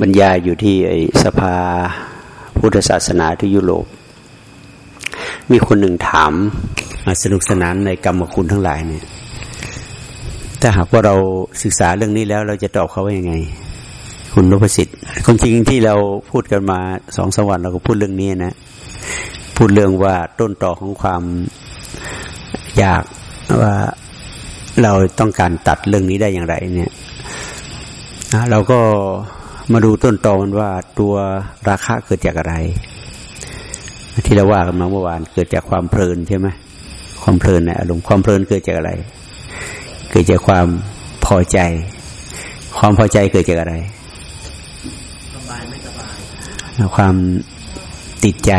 บรรยายอยู่ที่สภาพุทธศาสนาที่ยุโรป มีคนหนึ่งถามสนุกสนานในกรรมคุณทั้งหลายเนี่ย ถ้าหากว่าเราศึกษาเรื่องนี้แล้ว เราจะตอบเขาว่ายังไง คุณนพสิทธิ์คนจริงที่เราพูดกันมาสองสวรรค์เราก็พูดเรื่องนี้นะ พูดเรื่องว่าต้นต่อของความอยากว่าเราต้องการตัดเรื่องนี้ได้อย่างไร เนี่ยเราก็ มาดูต้นตอมันว่าตัวราคะเกิดจากอะไร ที่เราว่ากันมาเมื่อวานเกิดจากความเพลินใช่ไหมความเพลินในอารมณ์ความเพลินเกิดจากอะไร เกิดจากความพอใจ ความพอใจเกิดจากอะไรสบายไม่สบายความติดใจ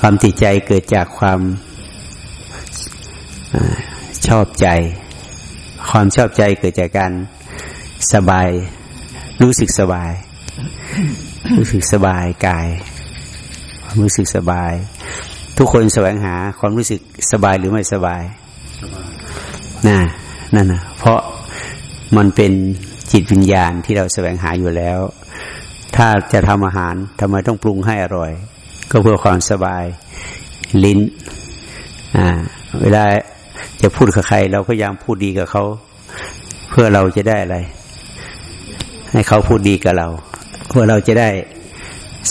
ความติดใจเกิดจากความชอบใจ ความชอบใจเกิดจากการสบาย รู้สึกสบาย รู้สึกสบายกายความรู้สึกสบาย ทุกคนแสวงหาความรู้สึกสบายหรือไม่สบายน่ะนั่นนะเพราะมันเป็นจิตวิญญาณที่เราแสวงหาอยู่แล้ว ถ้าจะทำอาหารทำไมต้องปรุงให้อร่อย ก็เพื่อความสบายลิ้นอ่าเวลาจะพูดกับใคร เราก็ยายามพูดดีกับเขา เพื่อเราจะได้อะไร ให้เขาพูดดีกับเราเพื่อเราจะได้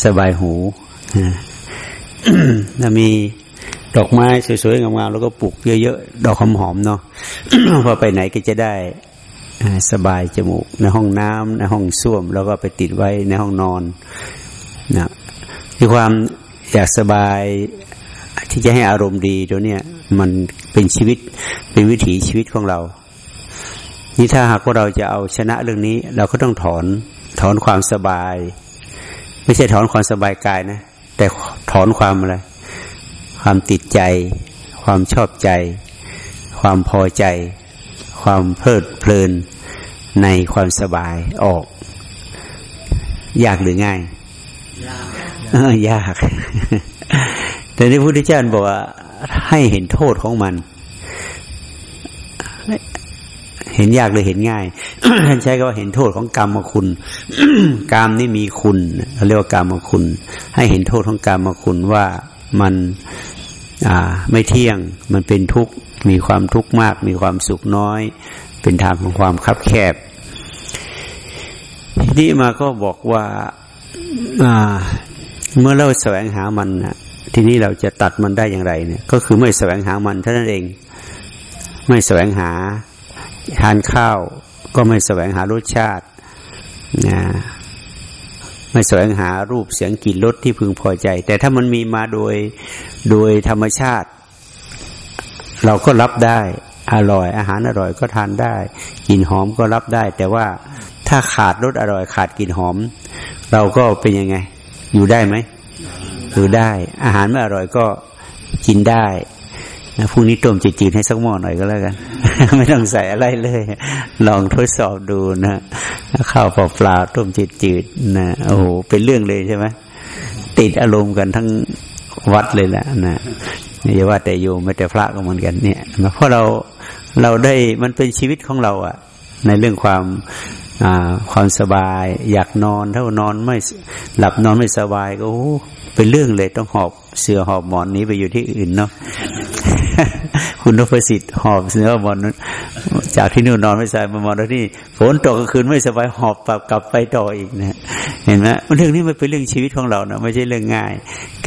สบายหูถ้ามีดอกไม้สวยๆงามๆแล้วก็ปลูกเยอะๆดอกหอมๆเนาะพอไปไหนก็จะได้สบายจมูก ในห้องน้ำในห้องส้วม แล้วก็ไปติดไว้ในห้องนอนนะที่ความอยากสบายที่จะให้อารมณ์ดีตัวเนี้ยมันเป็นชีวิตเป็นวิถีชีวิตของเรา นี่ถ้าหากว่าเราจะเอาชนะเรื่องนี้ เราก็ต้องถอนถอนความสบาย ไม่ใช่ถอนความสบายกายนะ แต่ถอนความอะไร ความติดใจ ความชอบใจ ความพอใจ ความเพลิดเพลินในความสบายออก ยากหรือง่าย ยากยากแต่ที่พระพุทธเจ้าบอกว่าให้เห็นโทษของมัน เห็นยากหรือเห็นง่ายท่านใช้ก็ว่าเห็นโทษของกรรมคุณกรรมนี่มีคุณเขาเรียกว่ากรรมคุณ ให้เห็นโทษของกรรมคุณว่ามันอ่าไม่เที่ยงมันเป็นทุกข์มีความทุกข์มาก มีความสุขน้อย เป็นทางของความคับแคบ ทีนี้มาก็บอกว่าอ่าเมื่อเราแสวงหามันทีนี้เราจะตัดมันได้อย่างไรเนี่ย ก็คือไม่แสวงหามันเท่านั้นเอง ไม่แสวงหา ทานข้าวก็ไม่แสวงหารสชาตินะไม่แสวงหารูปเสียงกลิ่นรสที่พึงพอใจ แต่ถ้ามันมีมาโดยโดยธรรมชาติ เราก็รับได้อร่อย อาหารอร่อยก็ทานได้กลิ่นหอมก็รับได้ แต่ว่าถ้าขาดรสอร่อยขาดกลิ่นหอม เราก็เป็นยังไง อยู่ได้ไหมอยู่ได้ อาหารไม่อร่อยก็กินได้ พรุ่งนี้ต้มจืดๆให้สักหม้อหน่อยก็แล้วกัน ไม่ต้องใส่อะไรเลย ลองทดสอบดูนะข้าวเปล่าๆต้มจืดๆนะโอ้โหเป็นเรื่องเลยใช่ไหมติดอารมณ์กันทั้งวัดเลยแหละนะอย่าว่าแต่โยมไม่แต่พระก็เหมือนกันเนี่ยเพราะเราเราได้มันเป็นชีวิตของเราอะในเรื่องความความสบาย อยากนอนถ้านอนไม่หลับนอนไม่สบายก็เป็นเรื่องเลยต้องหอบเสือหอบหมอนนี้ไปอยู่ที่อื่นเนาะ คุณนพสิทธิ์หอบเสื้อหมอนจากที่นู่นนอนไม่สบายมามอนที่ฝนตกกลางคืนไม่สบายหอบกลับกลับไปต่ออีกนะเห็นไหมเรื่องนี้มันเป็นเรื่องชีวิตของเราเนะไม่ใช่เรื่องง่าย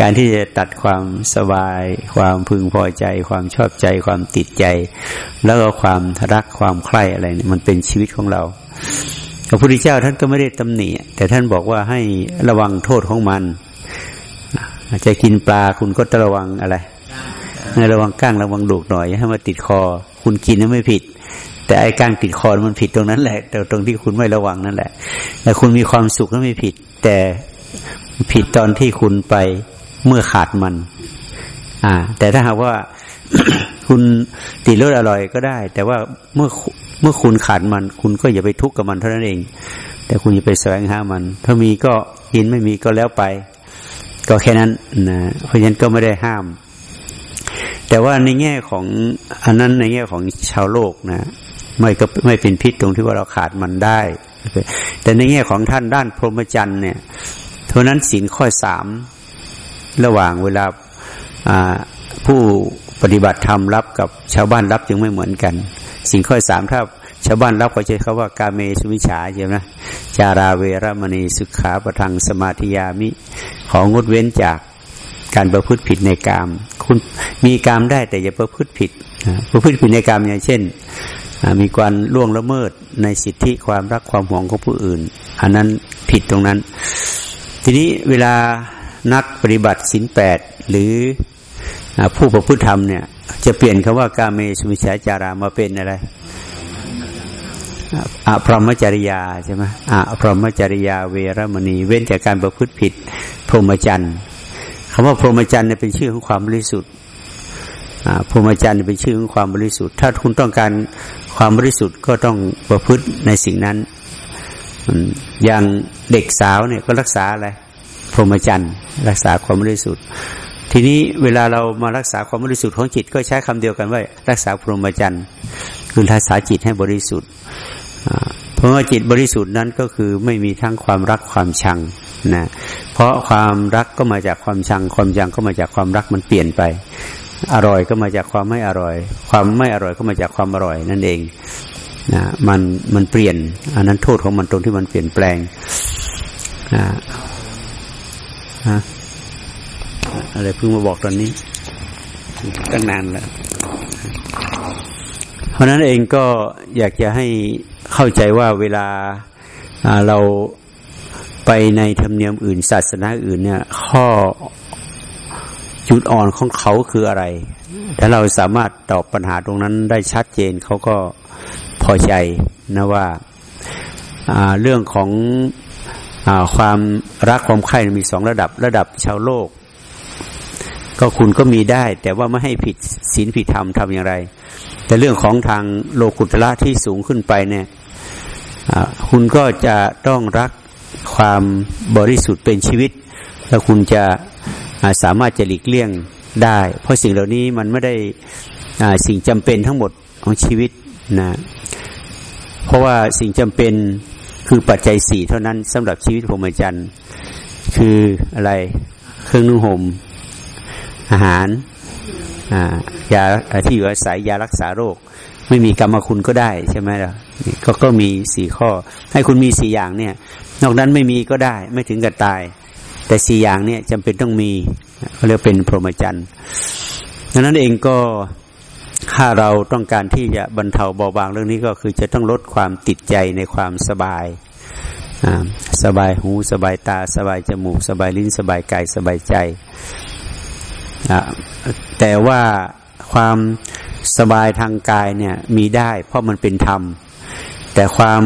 การที่จะตัดความสบาย ความพึงพอใจ ความชอบใจ ความติดใจ แล้วก็ความรักความใคร่อะไรเนี่ยมันเป็นชีวิตของเราพระพุทธเจ้าท่านก็ไม่ได้ตำหนิแต่ท่านบอกว่าให้ระวังโทษของมันจะกินปลาคุณก็ตระวังอะไร ระวังก้างระวังดูกหน่อยให้มาติดคอ คุณกินนั้นไม่ผิด แต่ไอ้ก้างติดคอมันผิดตรงนั้นแหละ แต่ตรงที่คุณไม่ระวังนั่นแหละแต่คุณมีความสุขนั้นไม่ผิด แต่ผิดตอนที่คุณไปเมื่อขาดมัน อ่า แต่ถ้าหากว่าคุณติดรสอร่อยก็ได้ แต่ว่าเมื่อเมื่อคุณขาดมัน คุณก็อย่าไปทุกข์กับมันเท่านั้นเอง แต่คุณอย่าไปแสวงหามัน ถ้ามีก็กินไม่มีก็แล้วไป ก็แค่นั้นนะเพราะฉะนั้นก็ไม่ได้ห้าม แต่ว่าในแง่ของอันนั้นในแง่ของชาวโลกนะ ไม่ก็ไม่เป็นพิษตรงที่ว่าเราขาดมันได้ แต่ในแง่ของท่านด้านพรหมจรรย์เนี่ยเท่านั้นศีลข้อสามระหว่างเวลาผู้ปฏิบัติธรรมรับกับชาวบ้านรับจึงไม่เหมือนกัน สิ่งข้อสามถ้าชาวบ้านรับก็ใช้คาว่ากาเมสุวิชาใช่ไหมจาราเวรมณีสุขาประทังสมาธิยามิของงดเว้นจาก การประพฤติผิดในกาม คุณมีกามได้แต่อย่าประพฤติผิดประพฤติผิดในกามอย่างเช่น มีการล่วงละเมิดในสิทธิความรักความหวงของผู้อื่น อันนั้นผิดตรงนั้น ทีนี้เวลานักปฏิบัติสินแปดหรือผู้ประพฤติธรรมเนี่ย จะเปลี่ยนคำว่ากาเมสุมิชาจารามาเป็นอะไรอะพรหมจริยาใช่ไหมอะพรหมจริยาเวรมณี เว้นจากการประพฤติผิดพรหมจรรย์ คำว่าพรหมจรรย์เนี่ยเป็นชื่อของความบริสุทธิ์พรหมจรรย์เป็นชื่อของความบริสุทธิ์ ถ้าคุณต้องการความบริสุทธิ์ก็ต้องประพฤติในสิ่งนั้น อย่างเด็กสาวเนี่ยก็รักษาอะไรพรหมจรรย์รักษาความบริสุทธิ์ ทีนี้เวลาเรามารักษาความบริสุทธิ์ของจิตก็ใช้คำเดียวกันว่ารักษาพรหมจรรย์คือรักษาจิตให้บริสุทธิ์เพราะว่าจิตบริสุทธิ์นั้นก็คือไม่มีทั้งความรักความชัง นะเพราะความรักก็มาจากความชัง ความชังก็มาจากความรักมันเปลี่ยนไป อร่อยก็มาจากความไม่อร่อย ความไม่อร่อยก็มาจากความอร่อยนั่นเองนะมันมันเปลี่ยน อันนั้นโทษของมันตรงที่มันเปลี่ยนแปลงนะอะไรเพิ่งมาบอกตอนนี้ ตั้งนานแล้ว เพราะนั้นเองก็อยากจะให้เข้าใจว่าเวลาเรา ไปในธรรมเนียมอื่น ศาสนาอื่นเนี่ย ข้อจุดอ่อนของเขาคืออะไร ถ้าเราสามารถตอบปัญหาตรงนั้นได้ชัดเจนเขาก็พอใจนะว่าเรื่องของอความรักความใคร่มีสองระดับระดับชาวโลก ก็คุณก็มีได้ แต่ว่าไม่ให้ผิดศีลผิดธรรมทำอย่างไร แต่เรื่องของทางโลกุตละที่สูงขึ้นไปเนี่ยคุณก็จะต้องรัก ความบริสุทธิ์เป็นชีวิต แล้วคุณจะสามารถจะหลีกเลี่ยงได้ เพราะสิ่งเหล่านี้มันไม่ได้สิ่งจำเป็นทั้งหมดของชีวิตนะเพราะว่าสิ่งจำเป็นคือปัจจัยสี่เท่านั้นสำหรับชีวิตพรหมจรรย์คืออะไรเครื่องนุ่งห่มอาหารยาที่อยู่อาศัยยารักษาโรค ไม่มีกรรมคุณก็ได้ใช่ไหมล่ะก็ก็มีสี่ข้อ ให้คุณมีสี่อย่างเนี่ย นอกนั้นไม่มีก็ได้ไม่ถึงกับตาย แต่สี่อย่างเนี่ยจำเป็นต้องมีเขาเรียกเป็นพรหมจรรย์ดังนั้นเองก็ถ้าเราต้องการที่จะบรรเทาเบาบางเรื่องนี้ก็คือจะต้องลดความติดใจในความสบายสบายหูสบายตา สบายจมูก สบายลิ้นสบายกายสบายใจ แต่ว่าความสบายทางกายเนี่ยมีได้เพราะมันเป็นธรรม แต่ความ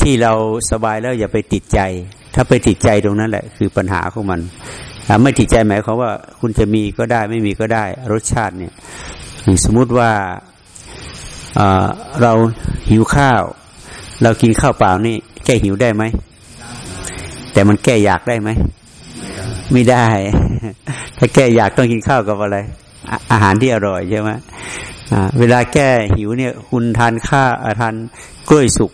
ที่เราสบายแล้วอย่าไปติดใจ ถ้าไปติดใจตรงนั้นแหละ คือปัญหาของมันไม่ติดใจหมายความว่า คุณจะมีก็ได้ไม่มีก็ได้ รสชาติเนี่ยสมมุติว่าเราหิวข้าว เรากินข้าวเปล่านี่ แก้หิวได้ไหม แต่มันแก้อยากได้ไหม ไม่ได้ ถ้าแก้อยากต้องกินข้าวกับอะไร อาหารที่อร่อยใช่ไหมเวลาแก้หิวเนี่ย คุณทานข้าทานกล้วยสุก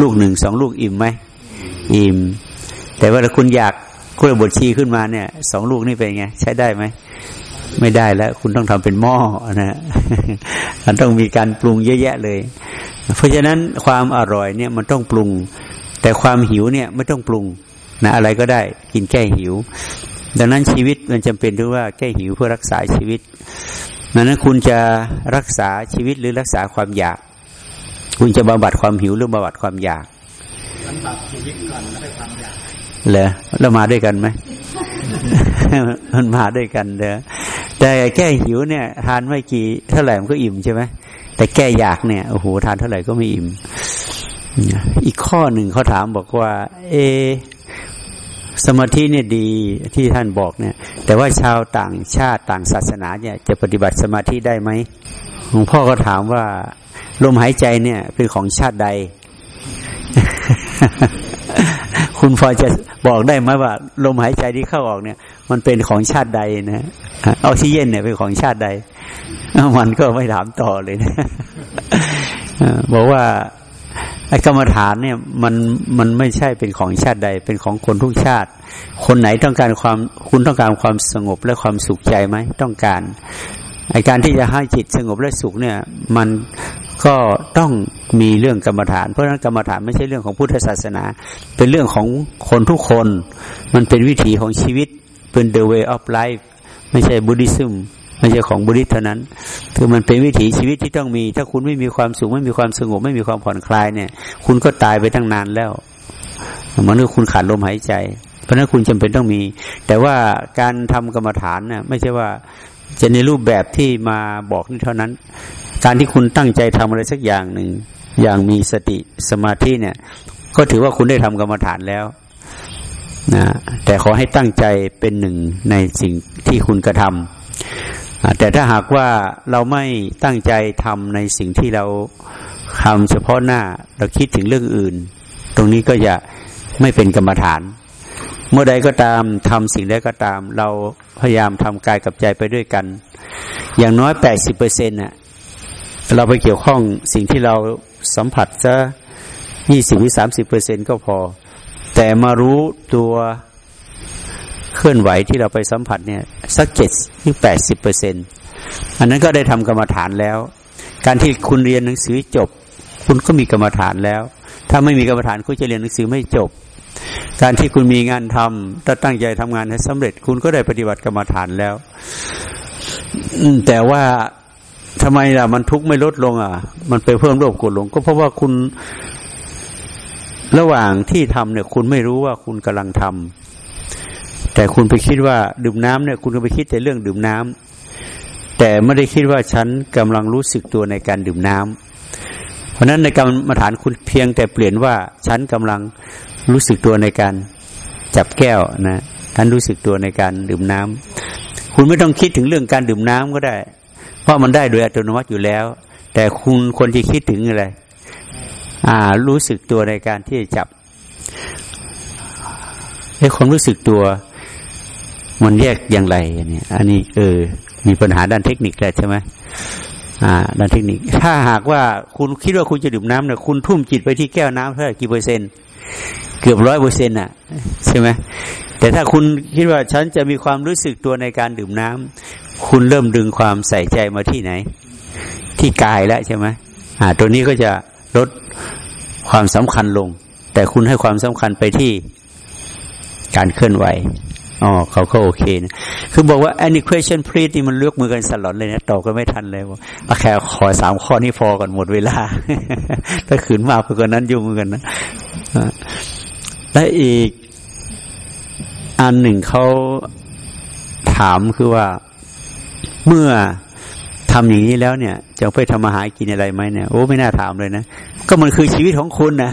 ลูกหนึ่งสองลูกอิ่มไหมอิ่ม แต่ว่าถ้าคุณอยากกล้วยบดชีขึ้นมาเนี่ยสองลูกนี่เป็นไงใช้ได้ไหมไม่ได้แล้ว คุณต้องทำเป็นหม้อนะมันต้องมีการปรุงเยอะแยะเลย เพราะฉะนั้นความอร่อยเนี่ยมันต้องปรุง แต่ความหิวเนี่ยไม่ต้องปรุงนะอะไรก็ได้กินแก้หิว ดังนั้นชีวิตมันจำเป็นที่ว่าแก้หิวเพื่อรักษาชีวิตดังนั้นคุณจะรักษาชีวิตหรือรักษาความอยาก คุณจะบำบัดความหิวหรือบำบัดความอยากบำบัดชีวิตก่อนแล้วไปความอยากเหรอเรามาด้วยกันไหมมันมาด้วยกันเด้อแต่แก้หิวเนี่ย ทานไม่กี่เท่าไหร่มันก็อิ่มใช่ไหมแต่แก้อยากเนี่ยโอ้โหทานเท่าไหร่ก็ไม่อิ่มอีกข้อหนึ่งเขาถามบอกว่า เอ สมาธิเนี่ยดีที่ท่านบอกเนี่ย แต่ว่าชาวต่างชาติต่างศาสนาเนี่ย จะปฏิบัติสมาธิได้ไหมหลวงพ่อก็ถามว่า ลมหายใจเนี่ย เป็นของชาติใด คุณพอจะบอกได้ไหมว่า ลมหายใจที่เข้าออกเนี่ย มันเป็นของชาติใดนะออกซิเจนเนี่ยเป็นของชาติใด มันก็ไม่ถามต่อเลยนะบอกว่าไอ้กรรมฐานเนี่ยมันมันไม่ใช่เป็นของชาติใด เป็นของคนทุกชาติ คนไหนต้องการความคุณต้องการความสงบและความสุขใจไหมต้องการไอการที่จะให้จิตสงบและสุขเนี่ย มัน ก็ต้องมีเรื่องกรรมฐาน เพราะฉะนั้นกรรมฐานไม่ใช่เรื่องของพุทธศาสนา เป็นเรื่องของคนทุกคน มันเป็นวิถีของชีวิต เป็น the way of life ไม่ใช่บุริซึมไม่ใช่ของบุริษเท่านั้น คือมันเป็นวิถีชีวิตที่ต้องมี ถ้าคุณไม่มีความสุขไม่มีความสงบ ไม่มีความผ่อนคลายเนี่ย คุณก็ตายไปตั้งนานแล้วมันคือคุณขาดลมหายใจ เพราะนั้นคุณจำเป็นต้องมี แต่ว่าการทำกรรมฐานเนี่ยไม่ใช่ว่าจะในรูปแบบที่มาบอกนี่เท่านั้น การที่คุณตั้งใจทำอะไรสักอย่างหนึ่งอย่างมีสติสมาธิเนี่ย ก็ถือว่าคุณได้ทำกรรมฐานแล้วนะแต่ขอให้ตั้งใจเป็นหนึ่งในสิ่งที่คุณกระทำแต่ถ้าหากว่าเราไม่ตั้งใจทำในสิ่งที่เราทำเฉพาะหน้าเราคิดถึงเรื่องอื่น ตรงนี้ก็จะไม่เป็นกรรมฐาน เมื่อใดก็ตามทำสิ่งใดก็ตาม เราพยายามทำกายกับใจไปด้วยกัน อย่างน้อยแปดสิบเปอร์เซ็นต์่ะ เราไปเกี่ยวข้องสิ่งที่เราสัมผัสซะยี่สิบหรือสามสิบเปอร์เซ็นก็พอ แต่มารู้ตัวเคลื่อนไหวที่เราไปสัมผัสเนี่ยสักเจ็ดหรือแปดสิบเปอร์เซ็นอันนั้นก็ได้ทำกรรมฐานแล้ว การที่คุณเรียนหนังสือจบ คุณก็มีกรรมฐานแล้ว ถ้าไม่มีกรรมฐานคุณจะเรียนหนังสือไม่จบ การที่คุณมีงานทำถ้าตั้งใจทำงานให้สำเร็จ คุณก็ได้ปฏิบัติกรรมฐานแล้วแต่ว่า ทำไมล่ะ มันทุกข์ไม่ลดลงอะ มันไปเพิ่มโลภกดลง ก็เพราะว่าคุณระหว่างที่ทำเนี่ย คุณไม่รู้ว่าคุณกำลังทำแต่คุณไปคิดว่าดื่มน้ำเนี่ย คุณก็ไปคิดแต่เรื่องดื่มน้ำแต่ไม่ได้คิดว่าฉันกำลังรู้สึกตัวในการดื่มน้ำเพราะนั้นในกรรมฐานคุณเพียงแต่เปลี่ยนว่าฉันกำลังรู้สึกตัวในการจับแก้วนะท่านรู้สึกตัวในการดื่มน้ำคุณไม่ต้องคิดถึงเรื่องการดื่มน้ำก็ได้ เพราะมันได้โดยอัตโนมัติอยู่แล้ว แต่คุณคนที่คิดถึงอะไรอ่า รู้สึกตัวในการที่จะจับไอ้ความรู้สึกตัว มันแยกอย่างไรเนี่ยอันนี้ เออ มีปัญหาด้านเทคนิคแล้วใช่ไหมอ่า ด้านเทคนิค ถ้าหากว่าคุณคิดว่าคุณจะดื่มน้ำเนี่ยคุณทุ่มจิตไปที่แก้วน้ำเท่ากี่เปอร์เซ็นต์เกือบร้อยเปอร์เซ็นต์อะ ใช่ไหมแต่ถ้าคุณคิดว่าฉันจะมีความรู้สึกตัวในการดื่มน้ำ คุณเริ่มดึงความใส่ใจมาที่ไหน ที่กายแล้วใช่ไหมอ่า ตัวนี้ก็จะลดความสำคัญลง แต่คุณให้ความสำคัญไปที่การเคลื่อนไหวอ๋อเขาก็โอเคนะคือบอกว่า any question please นี่มันเลือกมือกันสลอนเลยนะตอบก็ไม่ทันเลยว่าแค่ขอสามข้อนี้พอก่อนหมดเวลา ถ้าขืนมากกว่านั้นยุ่งกันนะและอีกอันหนึ่งเขาถามคือว่า เมื่อทำอย่างนี้แล้วเนี่ยจะไปทำมาหากินอะไรไหมเนี่ยโอ้ไม่น่าถามเลยนะก็มันคือชีวิตของคุณนะ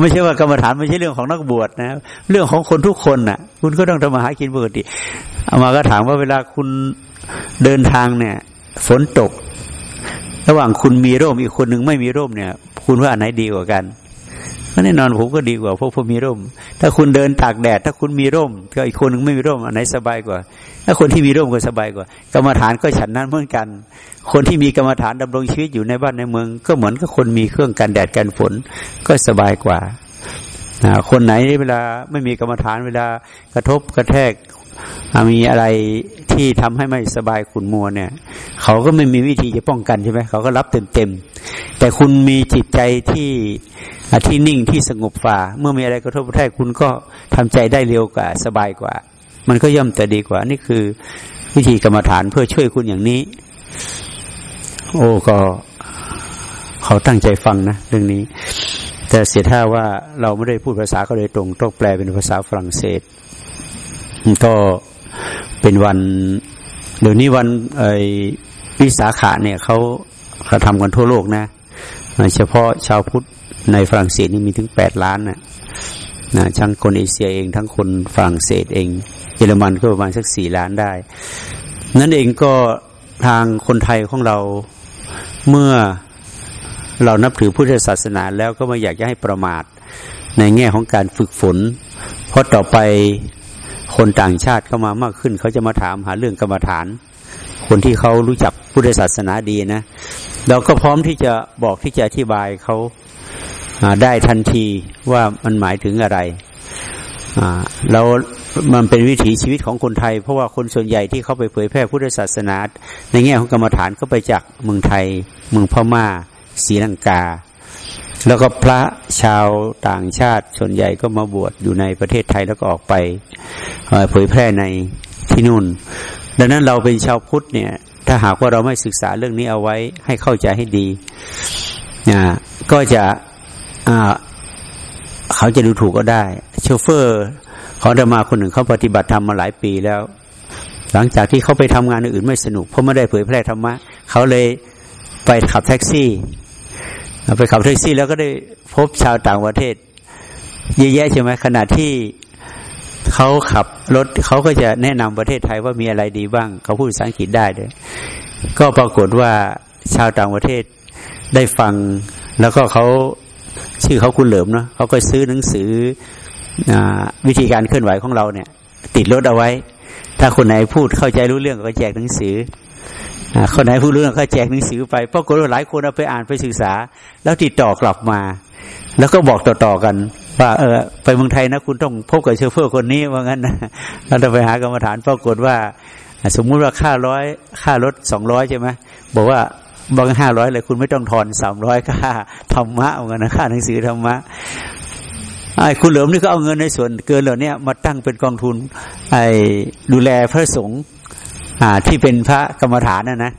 ไม่ใช่ว่ากรรมฐานไม่ใช่เรื่องของนักบวชนะเรื่องของคนทุกคนนะ่ะ คุณก็ต้องทำมาหากินปกติเอามาก็ถามว่าเวลาคุณเดินทางเนี่ย ฝนตก ระหว่างคุณมีร่มอีกคนหนึ่งไม่มีร่มเนี่ย คุณว่าอันไหนดีกว่ากัน ก็แน่นอนผมก็ดีกว่าเพราะผมมีร่ม ถ้าคุณเดินตากแดด ถ้าคุณมีร่ม ก็อีกคนหนึ่งไม่มีร่มอันไหนสบายกว่า ถ้าคนที่มีร่มก็สบายกว่า กรรมฐานก็ฉันนั้นเหมือนกัน คนที่มีกรรมฐานดำรงชีวิตอยู่ในบ้านในเมือง ก็เหมือนกับคนมีเครื่องกันแดดกันฝนก็สบายกว่าคนไหนเวลาไม่มีกรรมฐานเวลากระทบกระแทกมีอะไรที่ทำให้ไม่สบายขุนมัวเนี่ย เขาก็ไม่มีวิธีจะป้องกันใช่ไหมเขาก็รับเต็มๆแต่คุณมีจิตใจที่ ที่นิ่งที่สงบฝ่า เมื่อมีอะไรกระทบกระแทกคุณก็ทำใจได้เร็วกว่า สบายกว่า มันก็ย่อมแต่ดีกว่า นี่คือวิธีกรรมฐานเพื่อช่วยคุณอย่างนี้ โอ้ก็เขาตั้งใจฟังนะเรื่องนี้ แต่เสียท่าว่าเราไม่ได้พูดภาษาเขาโดยตรงต้องแปลเป็นภาษาฝรั่งเศส ก็เป็นวันเดี๋ยวนี้วันไอ้วิสาขาเนี่ยเขาเขาทำกันทั่วโลกนะ เฉพาะชาวพุทธ ในฝรั่งเศสนี่มีถึงแปดล้านนะนะทั้งคนเอเชียเอง ทั้งคนฝรั่งเศสเอง เยอรมันก็ประมาณสักสี่ล้านได้ นั่นเองก็ทางคนไทยของเราเมื่อเรานับถือพุทธศาสนาแล้วก็ไม่อยากจะให้ประมาทในแง่ของการฝึกฝน เพราะต่อไปคนต่างชาติเข้ามามากขึ้น เขาจะมาถามหาเรื่องกรรมฐาน คนที่เขารู้จักพุทธศาสนาดีนะ เราก็พร้อมที่จะบอกที่จะอธิบายเขา ได้ทันทีว่ามันหมายถึงอะไรเรามันเป็นวิถีชีวิตของคนไทย เพราะว่าคนส่วนใหญ่ที่เขาไปเผยแพร่พุทธศาสนา ในแง่ของกรรมฐานก็ไปจากเมืองไทย เมืองพม่าศรีลังกา แล้วก็พระชาวต่างชาติส่วนใหญ่ก็มาบวชอยู่ในประเทศไทยแล้วก็ออกไปเผยแพร่ในที่นู่น ดังนั้นเราเป็นชาวพุทธเนี่ย ถ้าหากว่าเราไม่ศึกษาเรื่องนี้เอาไว้ให้เข้าใจให้ดีก็จะ เขาจะดูถูกก็ได้ โชเฟอร์ของธรรมาคนหนึ่งเขาปฏิบัติธรรมมาหลายปีแล้ว หลังจากที่เขาไปทำงานอื่นไม่สนุกเพราะไม่ได้เผยแพร่ธรรมะเขาเลยไปขับแท็กซี่ไปขับแท็กซี่แล้วก็ได้พบชาวต่างประเทศเยอะแยะใช่ไหมขณะที่เขาขับรถเขาก็จะแนะนำประเทศไทยว่ามีอะไรดีบ้าง เขาพูดภาษาอังกฤษได้เลยก็ปรากฏว่าชาวต่างประเทศได้ฟัง แล้วก็เขา ชื่อเขาคุณเหลิมเนาะเขาก็ซื้อหนังสืออวิธีการเคลื่อนไหวของเราเนี่ย ติดรถเอาไว้ ถ้าคนไหนพูดเข้าใจรู้เรื่องก็แจกหนังสือคนไหนพูดเรื่องก็แจกหนังสือไปเพราะคนหลายคนเอาไปอ่านไปศึกษา แล้วติดต่อกลับมา แล้วก็บอกต่อๆกัน ว่า เออ ไปเมืองไทยนะคุณต้องพบกับเชฟเฟอร์คนนี้ว่างั้นนะเราจะไปหากรรมฐานปรากฏว่า สมมุติว่าค่าร้อยค่ารถสองร้อยใช่ไหมบอกว่า บางห้าร้อยเลยคุณไม่ต้องทอนสามร้อยค่าธรรมะเหมือนกันนะค่าหนังสือธรรมะไอ้คุณเหลิมนี่ก็เอาเงินในส่วนเกินเหล่านี้มาตั้งเป็นกองทุน ไอ้ดูแลพระสงฆ์อ่าที่เป็นพระกรรมฐานนะนะ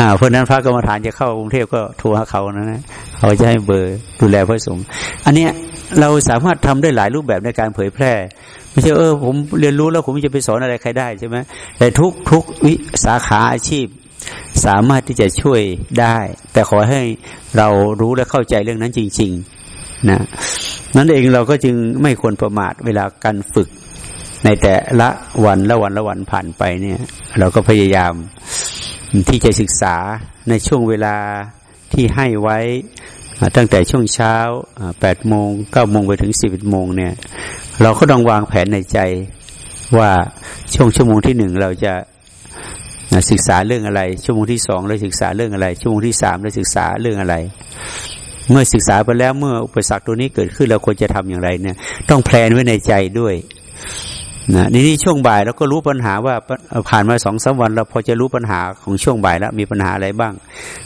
อ่าเพราะนั้นพระกรรมฐานจะเข้ากรุงเทพก็โทรหาเขานะนะเขาจะให้เบอร์ดูแลพระสงฆ์อันเนี้ยเราสามารถทำได้หลายรูปแบบในการเผยแพร่ ไม่ใช่เออผมเรียนรู้แล้วผมจะไปสอนอะไรใครได้ใช่ไหมแต่ทุกทุกวิสาขาอาชีพ สามารถที่จะช่วยได้ แต่ขอให้เรารู้และเข้าใจเรื่องนั้นจริง ๆ นะนั้นเองเราก็จึงไม่ควรประมาทเวลาการฝึก ในแต่ละวันละวันละวันผ่านไปเนี่ย เราก็พยายามที่จะศึกษาในช่วงเวลาที่ให้ไว้ตั้งแต่ช่วงเช้าแปดโมงเก้าโมงไปถึงสิบโมงเนี่ย เราก็ต้องวางแผนในใจว่าช่วงชั่วโมงที่หนึ่งเราจะ ศึกษาเรื่องอะไร ชั่วโมงที่สองเราศึกษาเรื่องอะไร ชั่วโมงที่สามเราศึกษาเรื่องอะไร เมื่อศึกษาไปแล้วเมื่ออุปสรรคตัวนี้เกิดขึ้นเราควรจะทำอย่างไรเนี่ย ต้อง plan ไว้ในใจด้วยนะนี่นี่ช่วงบ่ายเราก็รู้ปัญหาว่าผ่านมาสองสามวันเราพอจะรู้ปัญหาของช่วงบ่ายแล้วมีปัญหาอะไรบ้าง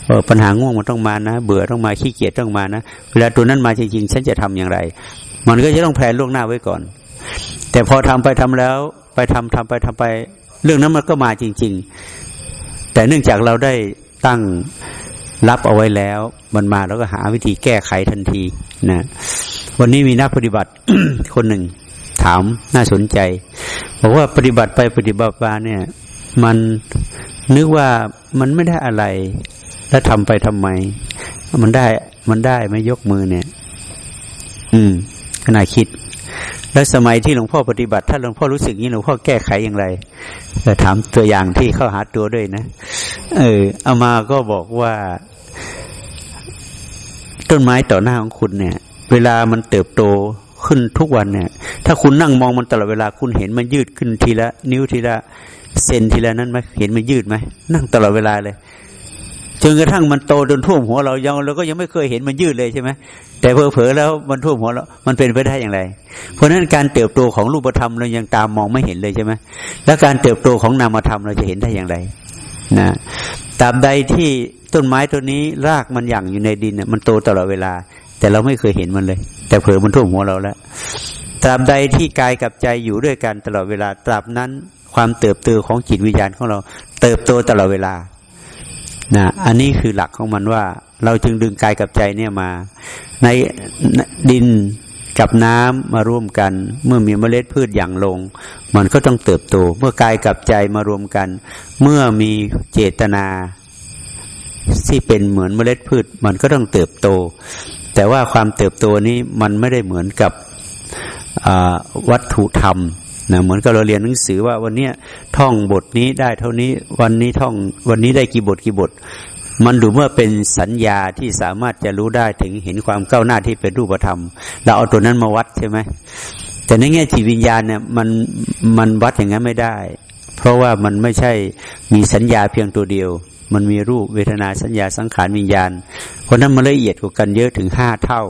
เออปัญหาง่วงมันต้องมานะ เบื่อต้องมาขี้เกียจต้องมานะเวลาตัวนั้นมาจริงๆ ฉันจะทำอย่างไร มันก็จะต้อง plan ล่วงหน้าไว้ก่อน แต่พอทำไปทำแล้ว ไปทำทำไปทำไป เรื่องนั้นมันก็มาจริง ๆ แต่เนื่องจากเราได้ตั้งรับเอาไว้แล้ว มันมาแล้วก็หาวิธีแก้ไขทันทีนะวันนี้มีนักปฏิบัติคนหนึ่ง ถามน่าสนใจบอกว่าปฏิบัติไปปฏิบัติมาเนี่ย มันนึกว่ามันไม่ได้อะไร แล้วทำไปทำไม มันได้มันได้ไม่ยกมือเนี่ย อืมขณะคิด แล้วสมัยที่หลวงพ่อปฏิบัติ ถ้าหลวงพ่อรู้สึกนี้หลวงพ่อแก้ไขอย่างไรจะถามตัวอย่างที่เข้าหาตัวด้วยนะ เออเอามาก็บอกว่า ต้นไม้ต่อหน้าของคุณเนี่ย เวลามันเติบโตขึ้นทุกวันเนี่ย ถ้าคุณนั่งมองมันตลอดเวลาคุณเห็นมันยืดขึ้นทีละ นิ้วทีละเซนทีละนั้นไหมเห็นมันยืดไหมนั่งตลอดเวลาเลยจนกระทั่งมันโตจนท่วมหัวเรายังเราก็ยังไม่เคยเห็นมันยืดเลยใช่ไหม แต่เพอเผลอแล้วมันท่วมหัวเรามันเป็นไปได้อย่างไร เพราะฉะนั้นการเติบโตของรูปธรรมเรายังตามมองไม่เห็นเลยใช่ไหมแล้วการเติบโตของนามธรรมเราจะเห็นได้อย่างไรนะตาบใดที่ต้นไม้ตัวนี้รากมันอย่างอยู่ในดินมันโตตลอดเวลา แต่เราไม่เคยเห็นมันเลย แต่เผลอมันท่วมหัวเราแล้วตราบใดที่กายกับใจอยู่ด้วยกันตลอดเวลาตราบนั้น ความเติบโตของจิตวิญญาณของเรา เติบโตตลอดเวลา นะอันนี้คือหลักของมันว่า เราจึงดึงกายกับใจเนี่ยมา ในดินกับน้ำมาร่วมกัน เมื่อมีเมล็ดพืชอย่างลง มันก็ต้องเติบโต เมื่อกายกับใจมารวมกัน เมื่อมีเจตนาที่เป็นเหมือนเมล็ดพืช มันก็ต้องเติบโต แต่ว่าความเติบโตนี้มันไม่ได้เหมือนกับวัตถุธรรม นะเหมือนกับเราเรียนหนังสือว่าวันนี้ท่องบทนี้ได้เท่านี้วันนี้ท่องวันนี้ได้กี่บทกี่บท มันดูเมื่อเป็นสัญญาที่สามารถจะรู้ได้ถึงเห็นความก้าวหน้าที่เป็นรูปธรรม เราเอาตัวนั้นมาวัดใช่ไหมแต่ในแง่จิตวิญญาณเนี่ยมันมันวัดอย่างนั้นไม่ได้ เพราะว่ามันไม่ใช่มีสัญญาเพียงตัวเดียว มันมีรูปเวทนาสัญญาสังขารวิญญาณ เพราะนั้นมันละเอียดกว่ากันเยอะถึงห้าเท่า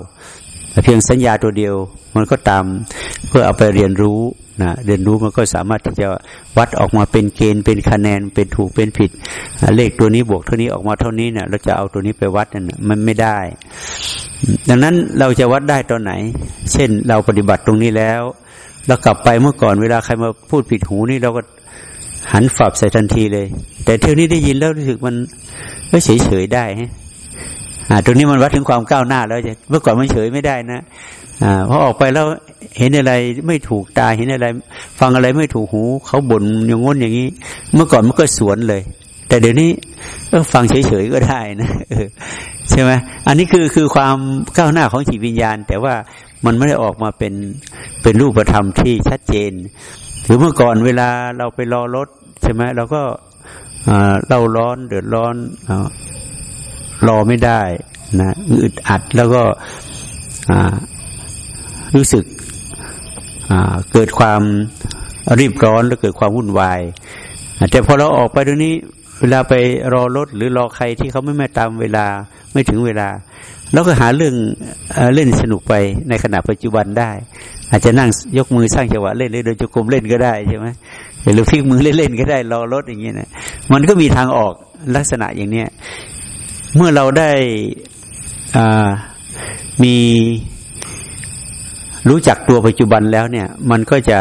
เพียงสัญญาตัวเดียว มันก็ตามเพื่อเอาไปเรียนรู้นะเรียนรู้มันก็สามารถที่จะวัดออกมาเป็นเกณฑ์เป็นคะแนนเป็นถูกเป็นผิด เลขตัวนี้บวกเท่านี้ออกมาเท่านี้เนี่ยเราจะเอาตัวนี้ไปวัดนั่นมันไม่ได้ ดังนั้นเราจะวัดได้ตอนไหน เช่นเราปฏิบัติตรงนี้แล้วเรากลับไปเมื่อก่อนเวลาใครมาพูดผิดหูนี่เราก็หันฝับใส่ทันทีเลย แต่เที่ยวนี้ได้ยินแล้วรู้สึกมันก็เฉยเฉยได้ฮะตรงนี้มันวัดถึงความก้าวหน้าแล้วจะเมื่อก่อนมันเฉยไม่ได้นะ อ่าพอออกไปแล้วเห็นอะไรไม่ถูกตาเห็นอะไร ฟังอะไรไม่ถูกหู เขาบ่นอย่างงน้นอย่างนี้ เมื่อก่อนมันก็สวนเลย แต่เดี๋ยวนี้ก็ฟังเฉยๆก็ได้นะใช่ไหมอันนี้คือคือความก้าวหน้าของจิตวิญญาณ แต่ว่ามันไม่ได้ออกมาเป็นเป็นรูปธรรมที่ชัดเจน หรือเมื่อก่อนเวลาเราไปรอรถใช่ไหมเราก็เล่าร้อนเดือดร้อนรอไม่ได้นะอึดอัดแล้วก็ รู้สึกเกิดความรีบร้อนแล้วเกิดความวุ่นวายแต่พอเราออกไปตรงนี้ เวลาไปรอรถหรือรอใครที่เขาไม่มาตามเวลาไม่ถึงเวลาแล้วก็หาเรื่องเล่นสนุกไปในขณะปัจจุบันได้ อาจจะนั่งยกมือสร้างจังหวะเล่นเลยโดยจุกมเล่นก็ได้ใช่ไหมหรือพลิกมือเล่นๆก็ได้รอรถอย่างเงี้ยนะมันก็มีทางออกลักษณะอย่างเนี้ยเมื่อเราได้มี รู้จักตัวปัจจุบันแล้วเนี่ย มันก็จะ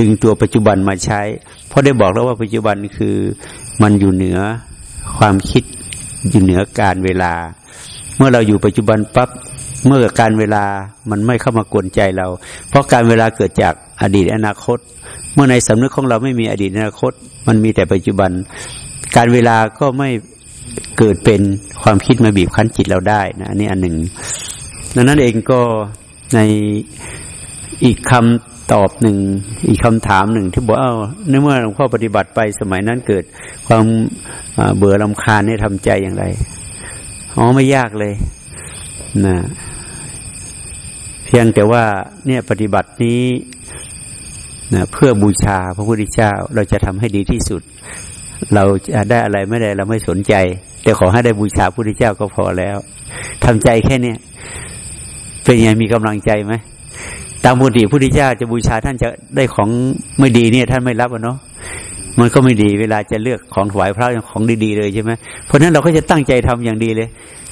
ดึงตัวปัจจุบันมาใช้ เพราะได้บอกแล้วว่าปัจจุบันคือมันอยู่เหนือความคิดอยู่เหนือการเวลา เมื่อเราอยู่ปัจจุบันปั๊บเมื่อการเวลามันไม่เข้ามากวนใจเรา เพราะการเวลาเกิดจากอดีตอนาคต เมื่อในสำนึกของเราไม่มีอดีตอนาคต มันมีแต่ปัจจุบัน การเวลาก็ไม่เกิดเป็นความคิดมาบีบคั้นจิตเราได้นะอันนี้อันหนึ่งดังนั้นเองก็ ในอีกคำตอบหนึ่ง อีกคำถามหนึ่งที่บอกเอาในเมื่อหลวงพ่อปฏิบัติไปสมัยนั้นเกิด ความเบื่อลำคาญให้ทำใจอย่างไรอ๋อไม่ยากเลยนะเพียงแต่ว่าเนี่ยปฏิบัตินี้นะเพื่อบูชาพระพุทธเจ้าเราจะทำให้ดีที่สุด เราจะได้อะไรไม่ได้เราไม่สนใจ แต่ขอให้ได้บูชาพระพุทธเจ้าก็พอแล้วทำใจแค่เนี้ย เป็นยังมีกำลังใจไหมตามปกติพุทธเจ้าจะบูชาท่านจะได้ของไม่ดีเนี่ย ท่านไม่รับอะเนาะมันก็ไม่ดีเวลาจะเลือกของถวายพระของดีๆเลยใช่ไหมเพราะนั้นเราก็จะตั้งใจทำอย่างดีเลย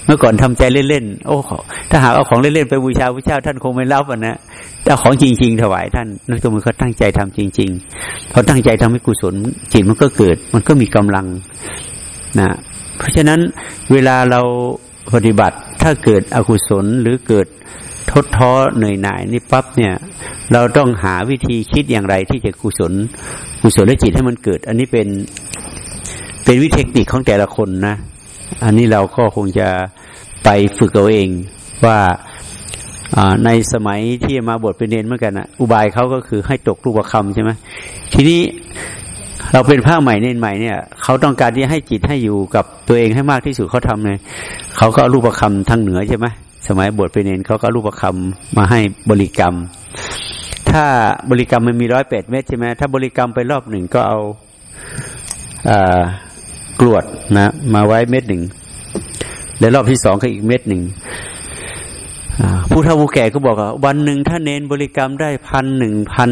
เมื่อก่อนทำใจเล่นๆโอ้ถ้าหากเอาของเล่นๆไปบูชาพระเจ้าท่านคงไม่รับอะนะแต่ของจริง ๆ ถวายท่านนั่นก็มันเขตั้งใจทำจริงๆพอตั้งใจทำให้กุศลจิตมันก็เกิด มันก็มีกำลังนะเพราะฉะนั้นเวลาเรา ปฏิบัติ ถ้าเกิดอกุศลหรือเกิดทดท้อเหนื่อยหน่ายนี่ปั๊บเนี่ย เราต้องหาวิธีคิดอย่างไรที่จะกุศลกุศลและจิตให้มันเกิด อันนี้เป็นเป็นวิเทคนิคของแต่ละคนนะ อันนี้เราก็คงจะไปฝึกเอาเองว่าในสมัยที่มาบทเป็นเนนเหมือนกันนะอุบายเขาก็คือให้ตกรูปคำใช่ไหมทีนี้ เราเป็นผ้าใหม่เน้นใหม่เนี่ยเขาต้องการที่ให้จิตให้อยู่กับตัวเองให้มากที่สุดเขาทำเลยเขาก็รูปคำทางเหนือใช่ไหมสมัยบทเป็นเนนเขาก็รูปคำมาให้บริกรรม ถ้าบริกรรมมันมีร้อยแปดเม็ดใช่ไหมถ้าบริกรรมไปรอบหนึ่งก็เอากรวดนะมาไว้เม็ดหนึ่งแล้วรอบที่สองก็อีกเม็ดหนึ่งผู้เฒ่าผู้แก่ก็บอกว่าวันหนึ่งถ้าเน้นบริกรรมได้พันหนึ่งพัน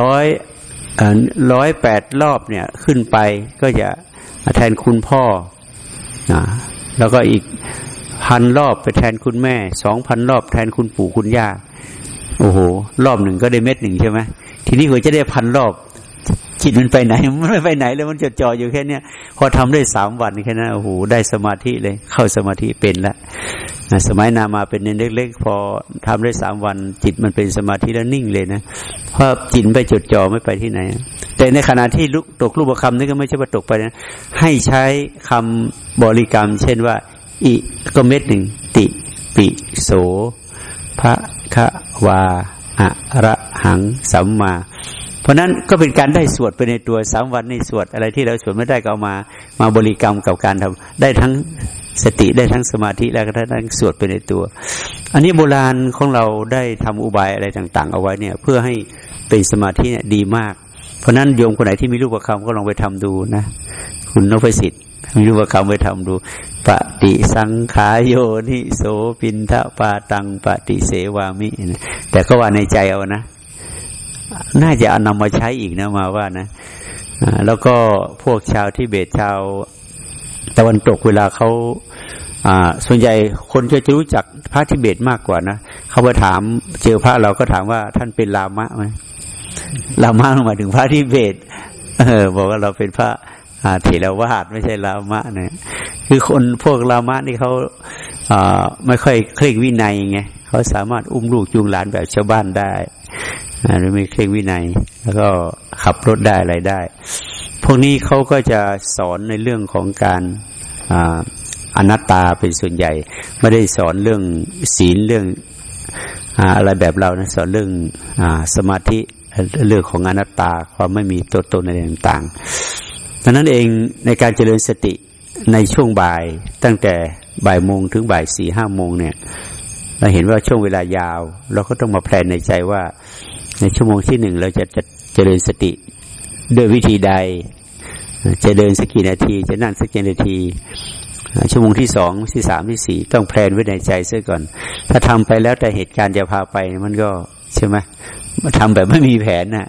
ร้อยร้อยแปดรอบเนี่ยขึ้นไปก็จะแทนคุณพ่อแล้วก็อีกพันรอบไปแทนคุณแม่สองพันรอบแทนคุณปู่คุณย่าโอ้โห รอบหนึ่งก็ได้เม็ดหนึ่งใช่ไหมทีนี้หัวจะได้พันรอบ จิตมันไปไหน มันไม่ไปไหนเลยมันจดจ่ออยู่แค่เนี้ยพอทำได้สามวันแค่นั้นโอ้โหได้สมาธิเลย เข้าสมาธิเป็นล้วสมัยนามาเป็นเล็กๆ พอทำได้สามวัน จิตมันเป็นสมาธิแล้วนิ่งเลยนะเพราะจิตไปจดจ่อไม่ไปที่ไหน แต่ในขณะที่ลุกตกรูปคำนี่ก็ไม่ใช่ว่าตกไปนะให้ใช้คำบริกรรม เช่นว่าอิก็เม็ดหนึ่งติปิโสพระคะวาอะระหังสัมมา เพราะนั้นก็เป็นการได้สวดไปในตัวสามวันในสวดอะไรที่เราสวดไม่ได้ก็เอามามาบริกรรมกับการทำได้ทั้งสติได้ทั้งสมาธิแล้วก็ได้ทั้งสวดไปในตัว อันนี้โบราณของเราได้ทำอุบายอะไรต่าง ๆ เอาไว้เนี่ย เพื่อให้เป็นสมาธิเนี่ยดีมาก เพราะนั้นโยมคนไหนที่มีรูปคำก็ลองไปทำดูนะ คุณนพสิทธิ์มีรูปคำไปทำดูปฏิสังขายโยนิโสปินทะปาตังปฏิเสวามิ แต่ก็ว่าในใจเอานะ น่าจะเอานำมาใช้อีกนะมาว่านะแล้วก็พวกชาวที่เบตชาวตะวันตกเวลาเขาส่วนใหญ่คนจะจะรู้จักพระทิเบตมากกว่านะเขาไปถามเจอพระเราก็ถามว่าท่านเป็นลามะไหมลามะหมายถึงพระทิเบต เออ บอกว่าเราเป็นพระเถรวาทไม่ใช่ลามะเนี่ยคือคนพวกลามะนี่เขาไม่ค่อยเคร่งวินัยไงเขาสามารถอุ้มลูกจูงหลานแบบชาวบ้านได้ หรือไม่เคร่งวินัย แล้วก็ขับรถได้อะไรได้ พวกนี้เขาก็จะสอนในเรื่องของการอนัตตาเป็นส่วนใหญ่ ไม่ได้สอนเรื่องศีลเรื่องอะไรแบบเรานะสอนเรื่องอสมาธิเรื่องของอนัตตาความไม่มีตัวตนอะไรต่างๆดังนั้นเองในการเจริญสติในช่วงบ่ายตั้งแต่บ่ายโมงถึงบ่ายสี่ห้าโมงเนี่ย เราเห็นว่าช่วงเวลายาว เราก็ต้องมาแพลนในใจว่า ในชั่วโมงที่หนึ่งเราจะจะเจริญสติด้วยวิธีใด จะเดินสักกี่นาที จะนั่งสักกี่นาที ชั่วโมงที่สองที่สามที่สี่ต้องแพลนไว้ในใจเสียก่อน ถ้าทำไปแล้วแต่เหตุการณ์จะพาไปมันก็ใช่ไหมมาทำแบบไม่มีแผนนะ่ะ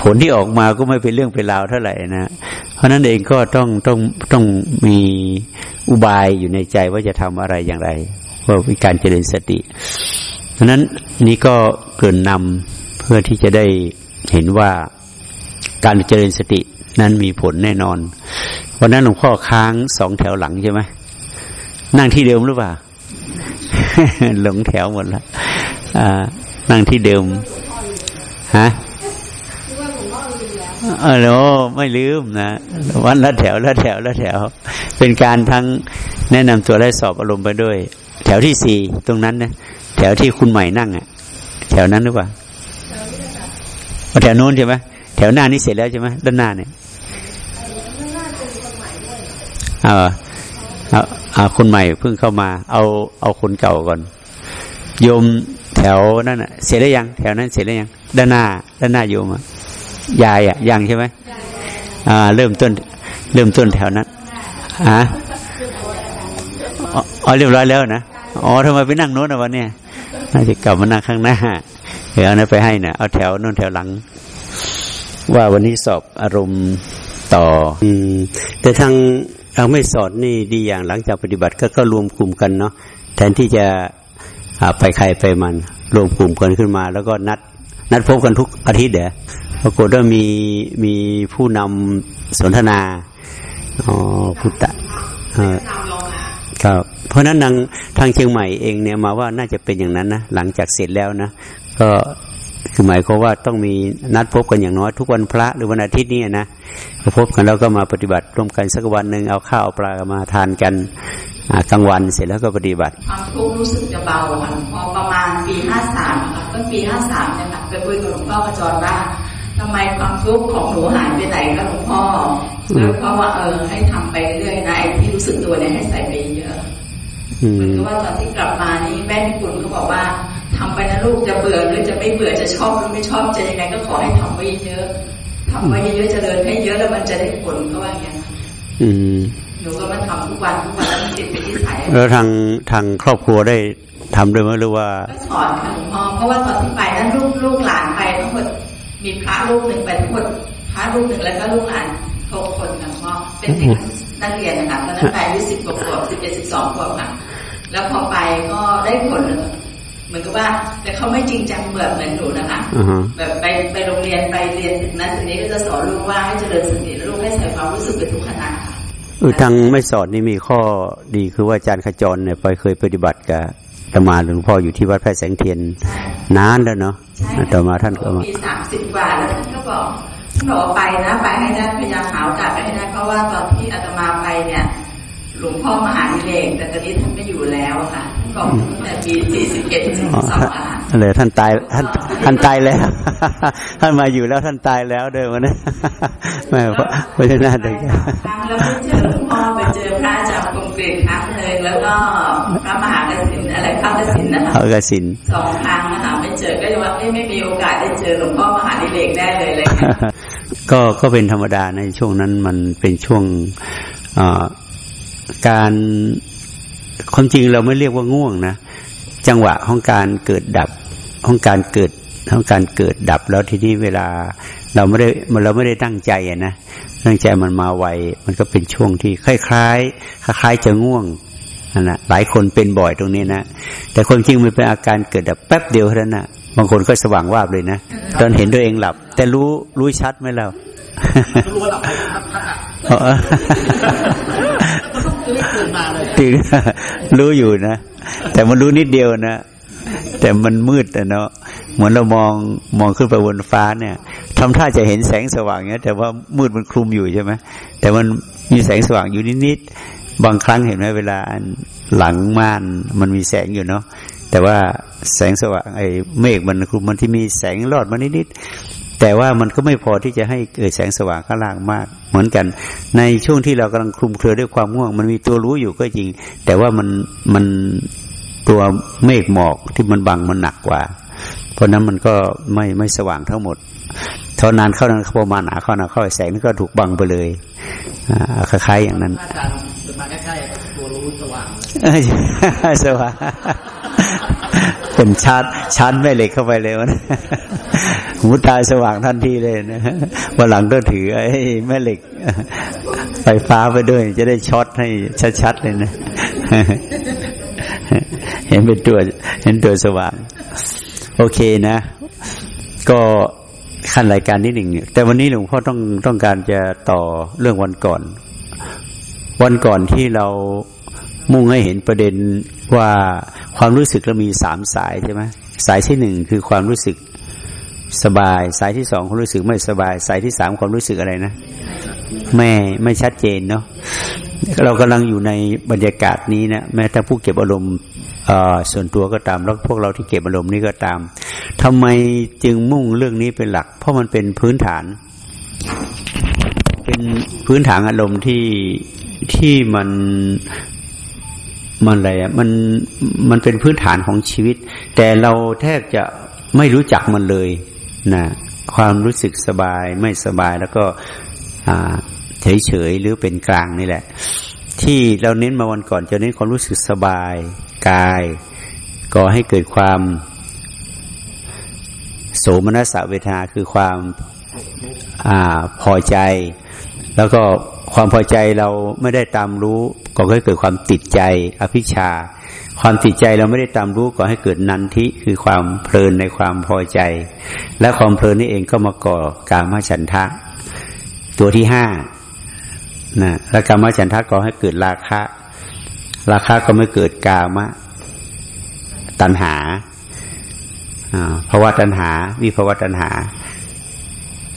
ผลที่ออกมาก็ไม่เป็นเรื่องเป็นราวเท่าไหร่นะเพราะนั้นเองก็ต้องต้องต้องมีอุบายอยู่ในใจว่าจะทำอะไรอย่างไรว่าวิการเจริญสติเพราะนั้นนี้ก็เกินนำเพื่อที่จะได้เห็นว่าการเจริญสตินั้นมีผลแน่นอน วันนั้นหลวงพ่อค้างสองแถวหลังใช่ไหมนั่งที่เดิมหรือเปล่า หลงแถวหมดแล้วนั่งที่เดิมฮะเออโไม่ลืมนะวันละแถวละแถวละแถว เป็นการทั้งแนะนำตัวและสอบอารมณ์ไปด้วย แถวที่สี่ตรงนั้นนะแถวที่คุณใหม่นั่งอะแถวนั้นหรือเปล่า แถวโน้นใช่ไหมแถวหน้านี้เสร็จแล้วใช่ไหมด้านหน้าเนี่ยเอาเอาเอาคนใหม่เพิ่งเข้ามา เอาเอาคนเก่าก่อน โยมแถวนั่นเสร็จแล้วยัง แถวนั้นเสร็จแล้วยัง ด้านหน้า ด้านหน้าโยมอะยายอะยังใช่ไหมอ่า เริ่มต้น เริ่มต้นแถวนั้นอะอ๋อเรียบร้อยแล้วนะอ๋อทำไมไปนั่งโน้นอะวันเนี้ยน่าจะกลับมานั่งข้างหน้า เดี๋ยวนะไปให้นะเอาแถวโน้นแถวหลัง ว่าวันนี้สอบอารมณ์ต่อ อืม แต่ทางเราไม่สอนนี่ดีอย่างหลังจากปฏิบัติก็ก็รวมกลุ่มกันเนาะแทนที่จะไปใครไปมัน รวมกลุ่มกันขึ้นมา แล้วก็นัด นัดพบกันทุกอาทิตย์เดี๋ยวปรากฏว่ามีมีผู้นำสนทนาอ๋อพุทธะครับเพราะนั้นทางทางเชียงใหม่เองเนี่ยมาว่าน่าจะเป็นอย่างนั้นนะหลังจากเสร็จแล้วนะ ก็คือหมายความว่าต้องมีนัดพบกันอย่างน้อยทุกวันพระหรือวันอาทิตย์นี่นะพบกันแล้วก็มาปฏิบัติร่วมกันสักวันหนึ่งเอาข้าวเอาปลามาทานกันกลางวันเสร็จแล้วก็ปฏิบัติความทุกข์รู้สึกจะเบาค่ะพอประมาณปีห้าสามค่ะต้นปีห้าสามเนี่ยค่ะไปคุยกับหลวงพ่อประจรว่าทำไมความทุกข์ของหนูหายไปไหนก็หลวงพ่อแล้วก็ว่าเออให้ทำไปเรื่อยนะไอ้ที่รู้สึกตัวเนี่ยให้ใส่ไปเยอะเหมือนกับว่าตอนที่กลับมานี่แม่ที่คุณเขาบอกว่า ทำไปนะลูกจะเบื่อหรือจะไม่เบื่อจะชอบหรือไม่ชอบจะยังไง ก็ขอให้ทำไว้เยอะทำไว้เยอะๆเจริญให้เยอะแล้วมันจะได้ผลก็ว่าอย่างนี้อืมหนูก็มาทำทุกวันทุกวันแล้วมันติดเป็นที่ใส่แล้วทางทางครอบครัวได้ทำด้วยไหมหรือว่าก็สอนค่ะหลวงพ่อเพราะว่าตอนที่ไปนั้นลูกลูกหลานไปทั้งหมดมีพระลูกหนึ่งไปทั้งหมดพระลูกหนึ่งแล้วก็ลูกหลานหกคนค่ะหลวงพ่อเป็นเด็กนักเรียนนะคะตอนนั้นไปอายุสิบกว่าขวบสิบเจ็ดสิบสองขวบค่ะแล้วพอไปก็ได้ผล เหมือนกับว่า แต่เขาไม่จริงจังเหมือนเหมือนหนูนะคะแบบไปไปโรงเรียนไปเรียนถึงนั้นถึงนี้ก็จะสอนลูกว่าให้เจริญสติลูกให้ใส่ความรู้สึกเป็นทุกขณะค่ะเออทางไม่สอนนี่มีข้อดีคือว่าอาจารย์ขจรเนี่ยไปเคยปฏิบัติกับตมาหลวงพ่ออยู่ที่วัดแพร่แสงเทียนนานแล้วเนาะต่อมาท่านก็มาปีสามสิบกว่าแล้วท่านก็บอกท่านบอกไปนะไปให้ได้พยายามหาโอกาสไปให้ได้เพราะว่าตอนที่อาตมาไปเนี่ย หลวงพ่อมหาวิเลงแต่ตอนนี้ท่านไม่อยู่แล้วค่ะท่าน บอกตั้งแต่ปีสี่สิบเอ็ดสี่สิบสองเลยท่านตายท่านท่านตายแล้ว ท่านมาอยู่แล้วท่านตายแล้วเดิมนะไม่ไม่ใช่น่าเด็กครั้งแล้วไปเจอหลวงพ่อไปเจอพระจากกรุงเทพครั้งหนึ่งแล้วก็พระมหากสินอะไรพระกสินนะคะพระกสินสองครั้งนะคะไม่เจอก็ยังว่าไม่ไม่มีโอกาสได้เจอหลวงพ่อมหาวิเลงได้เลยเลยก็ก็เป็นธรรมดาในช่วงนั้นมันเป็นช่วงการ ความจริงเราไม่เรียกว่าง่วงนะ จังหวะของการเกิดดับของการเกิดของการเกิดดับแล้วทีนี้เวลา เราไม่ได้เราไม่ได้ตั้งใจอะนะตั้งใจมันมาไวมันก็เป็นช่วงที่คล้ายๆคล้ายๆจะง่วงนะหลายคนเป็นบ่อยตรงนี้นะ แต่คนจริงมันเป็นอาการเกิดดับแป๊บเดียวเท่านั้นนะบางคนก็สว่างวาบเลยนะ ตอนเห็นตัวเองหลับ แต่รู้รู้ชัดไหมเรารู้ว่าหลับ ตื่นรู้อยู่นะ แต่มันรู้นิดเดียวนะ แต่มันมืดนะเนาะเหมือนเรามองมองขึ้นไปบนฟ้าเนี่ยทำท่าจะเห็นแสงสว่างเนี้ยแต่ว่ามืดมันคลุมอยู่ใช่ไหมแต่มันมีแสงสว่างอยู่นิดๆบางครั้งเห็นไหมเวลาหลังม่านมันมีแสงอยู่เนาะแต่ว่าแสงสว่างไอ้เมฆมันคลุมมันที่มีแสงรอดมานิดๆ แต่ว่ามันก็ไม่พอที่จะให้เกิดแสงสว่างข้างล่างมาก เหมือนกัน ในช่วงที่เรากำลังคลุมเครือด้วยความง่วง มันมีตัวรู้อยู่ก็จริง แต่ว่ามันมันตัวเมฆหมอกที่มันบังมันหนักกว่า เพราะนั้นมันก็ไม่ไม่สว่างทั้งหมดเท่านานเข้านานเข้ามาหนาเข้านาเข้าแสงนี่ก็ถูกบังไปเลยคล้ายๆอย่างนั้นอาจารย์มาใกล้ๆตัวรู้สว่างสว่าง เป็นชาร์จชาร์จแม่เหล็กเข้าไปเลยวันหูตาสว่างทันทีเลยนะวันหลังก็ถือไอ้แม่เหล็ก ไฟฟ้าไปด้วย จะได้ช็อตให้ชัดๆเลยนะ เห็นเป็นตัวเห็นตัวสว่าง โอเคนะ ก็ขั้นรายการนิดหนึ่งแต่วันนี้หลวงพ่อต้องต้องการจะต่อเรื่องวันก่อน วันก่อนที่เรา มุ่งให้เห็นประเด็นว่าความรู้สึกเรามีสามสายใช่ไหมสายที่หนึ่งคือความรู้สึกสบาย สายที่สองความรู้สึกไม่สบาย สายที่สามความรู้สึกอะไรนะไม่ไม่ชัดเจนเนาะเรากำลังอยู่ในบรรยากาศนี้นะแม้แต่ผู้เก็บอารมณ์ส่วนตัวก็ตาม แล้วพวกเราที่เก็บอารมณ์นี้ก็ตามทำไมจึงมุ่งเรื่องนี้เป็นหลัก เพราะมันเป็นพื้นฐาน เป็นพื้นฐานอารมณ์ที่ที่มัน มันอะไรอะมันมันเป็นพื้นฐานของชีวิต แต่เราแทบจะไม่รู้จักมันเลยนะความรู้สึกสบายไม่สบายแล้วก็เฉยเฉยหรือเป็นกลางนี่แหละ ที่เราเน้นมาวันก่อนจะเน้นความรู้สึกสบายกายก่อให้เกิดความโสมนัสเวทนาคือความอพอใจ แล้วก็ความพอใจเราไม่ได้ตามรู้ก็ให้เกิดความติดใจอภิชา ความติดใจเราไม่ได้ตามรู้ก็ให้เกิดนันทิคือความเพลินในความพอใจ และความเพลินนี่เองก็มาก่อกามฉันทะ ตัวที่ห้านะและกามฉันทะก็ให้เกิดราคะ ราคะก็ไม่เกิดกามะตัณหาภาวะตัณหา วิภาวะตัณหา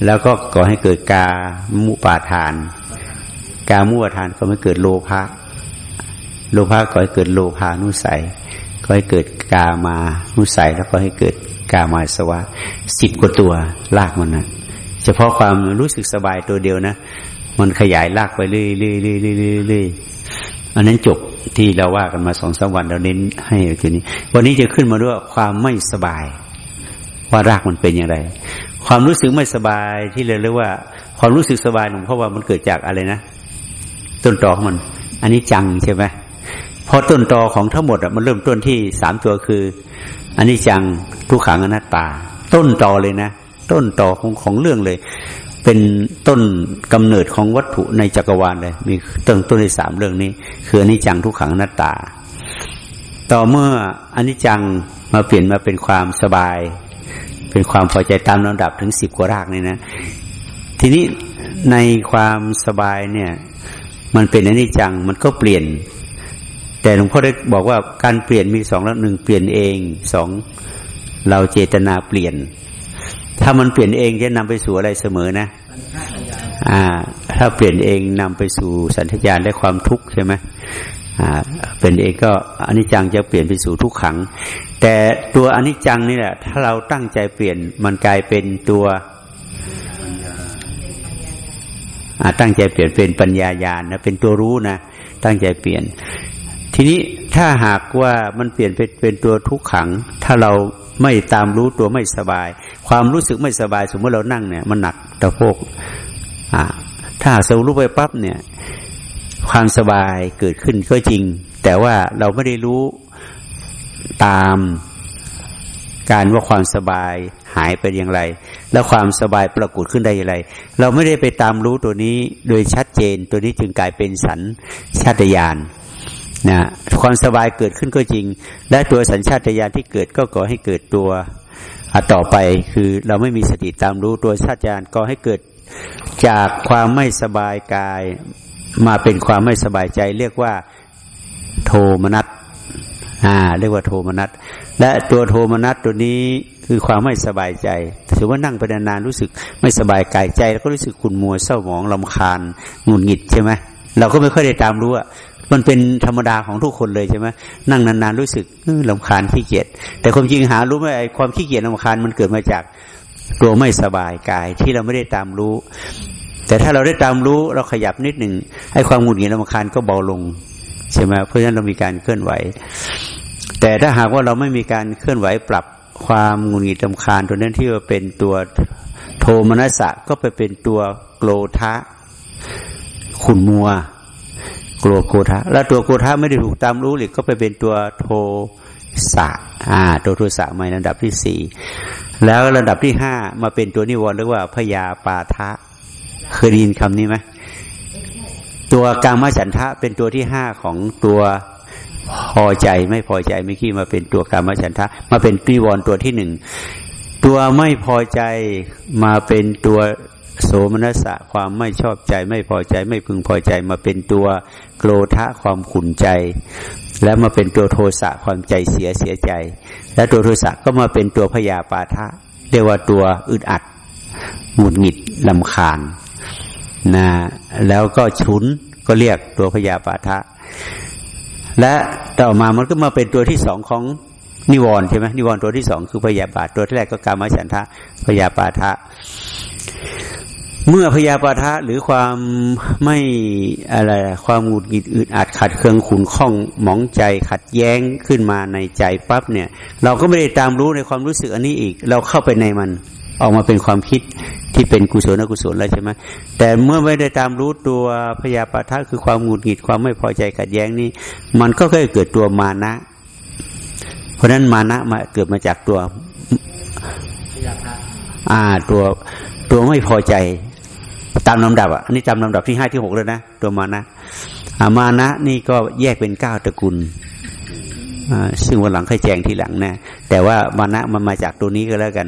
แล้วก็ก่อให้เกิดกามุปาทาน กามุปาทานก็ไม่เกิดโลภะโลภะก็ให้เกิดโลภานุสัยก็ให้เกิดกามานุสัยแล้วก็ให้เกิดกามาสวะสิบกว่าตัวลากมันนะเฉพาะความรู้สึกสบายตัวเดียวนะ มันขยายลากไปเรื่อยเรื่อยเรื่อยเรื่อยอันนั้นจบที่เราว่ากันมาสองสามวันเราเน้นให้ทีนี้ วันนี้จะขึ้นมาด้วยความไม่สบาย ว่ารากมันเป็นอย่างไร ความรู้สึกไม่สบายที่เราเรียกว่า ความรู้สึกสบายหลวงพ่อว่ามันเกิดจากอะไรนะ ต้นตอของมัน อันนี้จังใช่ไหมพราะต้นตอของทั้งหมดอะมันเริ่มต้นที่สามตัวคือ อันนี้จังทุกขังอนัตตา ต้นตอเลยนะ ต้นตอของของเรื่องเลย เป็นต้นกำเนิดของวัตถุในจักรวาลเลย มีต้นต้นในสามเรื่องนี้ คืออันนี้จังทุกขังอนัตตา ต่อเมื่ออันนี้จังมาเปลี่ยนมาเป็นความสบาย เป็นความพอใจตามลำดับถึงสิบกว่ารากนี่นะ ทีนี้ในความสบายเนี่ย มันเป็นอนิจจังมันก็เปลี่ยน แต่หลวงพ่อได้บอกว่าการเปลี่ยนมีสองแล้วหนึ่งเปลี่ยนเองสองเราเจตนาเปลี่ยน ถ้ามันเปลี่ยนเองจะนำไปสู่อะไรเสมอนะอ่า ถ้าเปลี่ยนเองนำไปสู่สัญชาตและความทุกข์ใช่ไหมอ่าเป็นเองก็อนิจจังจะเปลี่ยนไปสู่ทุกขัง แต่ตัวอนิจจังนี่แหละ ถ้าเราตั้งใจเปลี่ยนมันกลายเป็นตัวตั้งใจเปลี่ยนเป็นปัญญาญาณนะเป็นตัวรู้นะตั้งใจเปลี่ยน ทีนี้ถ้าหากว่ามันเปลี่ยนเป็นเป็นตัวทุกขัง ถ้าเราไม่ตามรู้ตัวไม่สบาย ความรู้สึกไม่สบาย สมมติเรานั่งเนี่ย มันหนักตะโพกอ่าถ้าหากเรารู้ไปปั๊บเนี่ย ความสบายเกิดขึ้นก็จริง แต่ว่าเราไม่ได้รู้ ตามการว่าความสบายหายไปอย่างไร แล้วความสบายปรากฏขึ้นได้อย่างไร เราไม่ได้ไปตามรู้ตัวนี้โดยชัดเจนตัวนี้จึงกลายเป็นสัญชาตญาณนะความสบายเกิดขึ้นก็จริง และตัวสัญชาตญาณที่เกิดก็ก่อให้เกิดตัวต่อไปคือเราไม่มีสติตามรู้ตัวชาติญาณก็ให้เกิดจากความไม่สบายกายมาเป็นความไม่สบายใจ เรียกว่าโทมนัส อ่า เรียกว่าโทมนัสและตัวโทมนัสตัวนี้คือความไม่สบายใจถือว่านั่งไปนานๆรู้สึกไม่สบายกายใจ แล้วก็รู้สึกขุ่นมัวเศร้าหมองลำคาญหงุดหงิดใช่ไหมเราก็ไม่ค่อยได้ตามรู้อะมันเป็นธรรมดาของทุกคนเลยใช่ไหมนั่งนานๆรู้สึกลำคาญขี้เกียจแต่ความจริงหารู้ไหมไอ้ความขี้เกียจลำคาญมันเกิดมาจากตัวไม่สบายกายที่เราไม่ได้ตามรู้ แต่ถ้าเราได้ตามรู้เราขยับนิดหนึ่งให้ความหงุดหงิดลำคาญก็เบาลง ใช่ไหมเพราะฉะนั้นเรามีการเคลื่อนไหว แต่ถ้าหากว่าเราไม่มีการเคลื่อนไหวปรับความงุดหงิดลำคาญตัวนั้นที่ว่าเป็นตัวโทมนัสสะก็ไปเป็นตัวโกรธะขุนมัวกลัวโกธาแล้วตัวโกธาไม่ได้ถูกตามรู้หรือก็ไปเป็นตัวโทสะอ่า ตัวโทสะมาระดับที่สี่แล้วระดับที่ห้ามาเป็นตัวนิวรณ์เรียกว่าพยาปาทะเคยได้ยินคำนี้ไหม ตัวกามฉันทะเป็นตัวที่ห้าของตัวพอใจไม่พอใจไม่ขี้มาเป็นตัวกามฉันทะ มาเป็นนิวรณ์ตัวที่หนึ่งตัวไม่พอใจมาเป็นตัวโสมนัสสะความไม่ชอบใจ ไม่พอใจไม่พึงพอใจ มาเป็นตัวโกรธะความขุนใจ แล้วมาเป็นตัวโทสะความใจเสียเสียใจ และตัวโทสะก็มาเป็นตัวพยาปาทะเรียกว่าตัวอึดอัดหงุดหงิดลำคาญ นะแล้วก็ฉุนก็เรียกตัวพยาปาทะ และต่อมามันก็มาเป็นตัวที่สองของนิวรณ์ใช่ไหมนิวรณ์ตัวที่สองคือพยาบาทตัวที่แรกก็กามฉันทะพยาปาทะ เมื่อพยาปาทะหรือความไม่อะไรความหงุดหงิดอึดอัดขัดเคืองขุนข้องหมองใจขัดแย้งขึ้นมาในใจปั๊บเนี่ย เราก็ไม่ได้ตามรู้ในความรู้สึกอันนี้อีก เราเข้าไปในมัน ออกมาเป็นความคิดที่เป็นกุศลอกุศลแล้วใช่ไหมแต่เมื่อไม่ได้ตามรู้ตัวพยาปาทะคือความหงุดหงิดความไม่พอใจขัดแย้งนี้ มันก็เคยเกิดตัวมานะ เพราะนั้นมานะมาเกิดมาจากตัวอ่าตัวตัวไม่พอใจ ตามลำดับอะอันนี้จำลำดับที่ห้าที่หกเลยนะตัวมานะอามานะนี่ก็แยกเป็นเก้าตระกูลซึ่งวันหลังค่อยแจงทีหลังนะแต่ว่ามานะมันมาจากตัวนี้ก็แล้วกัน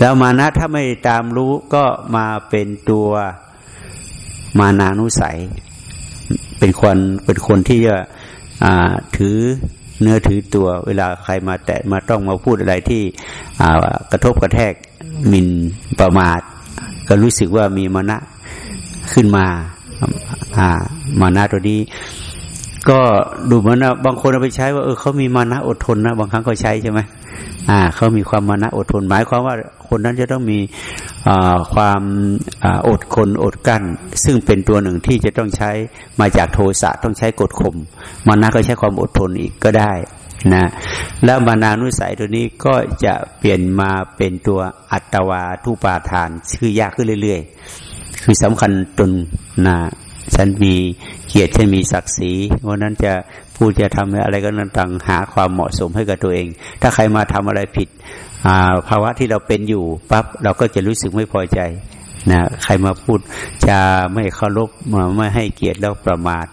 แล้วมานะถ้าไม่ตามรู้ก็มาเป็นตัวมานานุสัย เป็นคนเป็นคนที่จะถือเนื้อถือตัว เวลาใครมาแตะมาต้องมาพูดอะไรที่กระทบกระแทกมินประมาท ก็รู้สึกว่ามีมานะขึ้นมา อ่า มานะตัวนี้ ก็ดูเหมือนนะบางคนเอาไปใช้ว่าเออเขามีมานะอดทนนะบางครั้งก็ใช้ใช่ไหมอ่าเขามีความมานะอดทน หมายความว่าคนนั้นจะต้องมีความอดคนอดกั้น ซึ่งเป็นตัวหนึ่งที่จะต้องใช้มาจากโทสะต้องใช้กดข่มมานะก็ใช้ความอดทนอีกก็ได้นะแล้วมานานุสัยตัวนี้ก็จะเปลี่ยนมาเป็นตัวอัตวาทุปาทาน ชื่อยากขึ้นเรื่อย ๆ คือสำคัญตนนะฉันมี เกียรติฉันมีศักดิ์ศรีเพราะนั้นจะพูดจะทำอะไรก็ต่างหาความเหมาะสมให้กับตัวเอง ถ้าใครมาทำอะไรผิดภาวะที่เราเป็นอยู่ปั๊บเราก็จะรู้สึกไม่พอใจนะใครมาพูดจะไม่เคารพมาไม่ให้เกียรติแล้วประมาท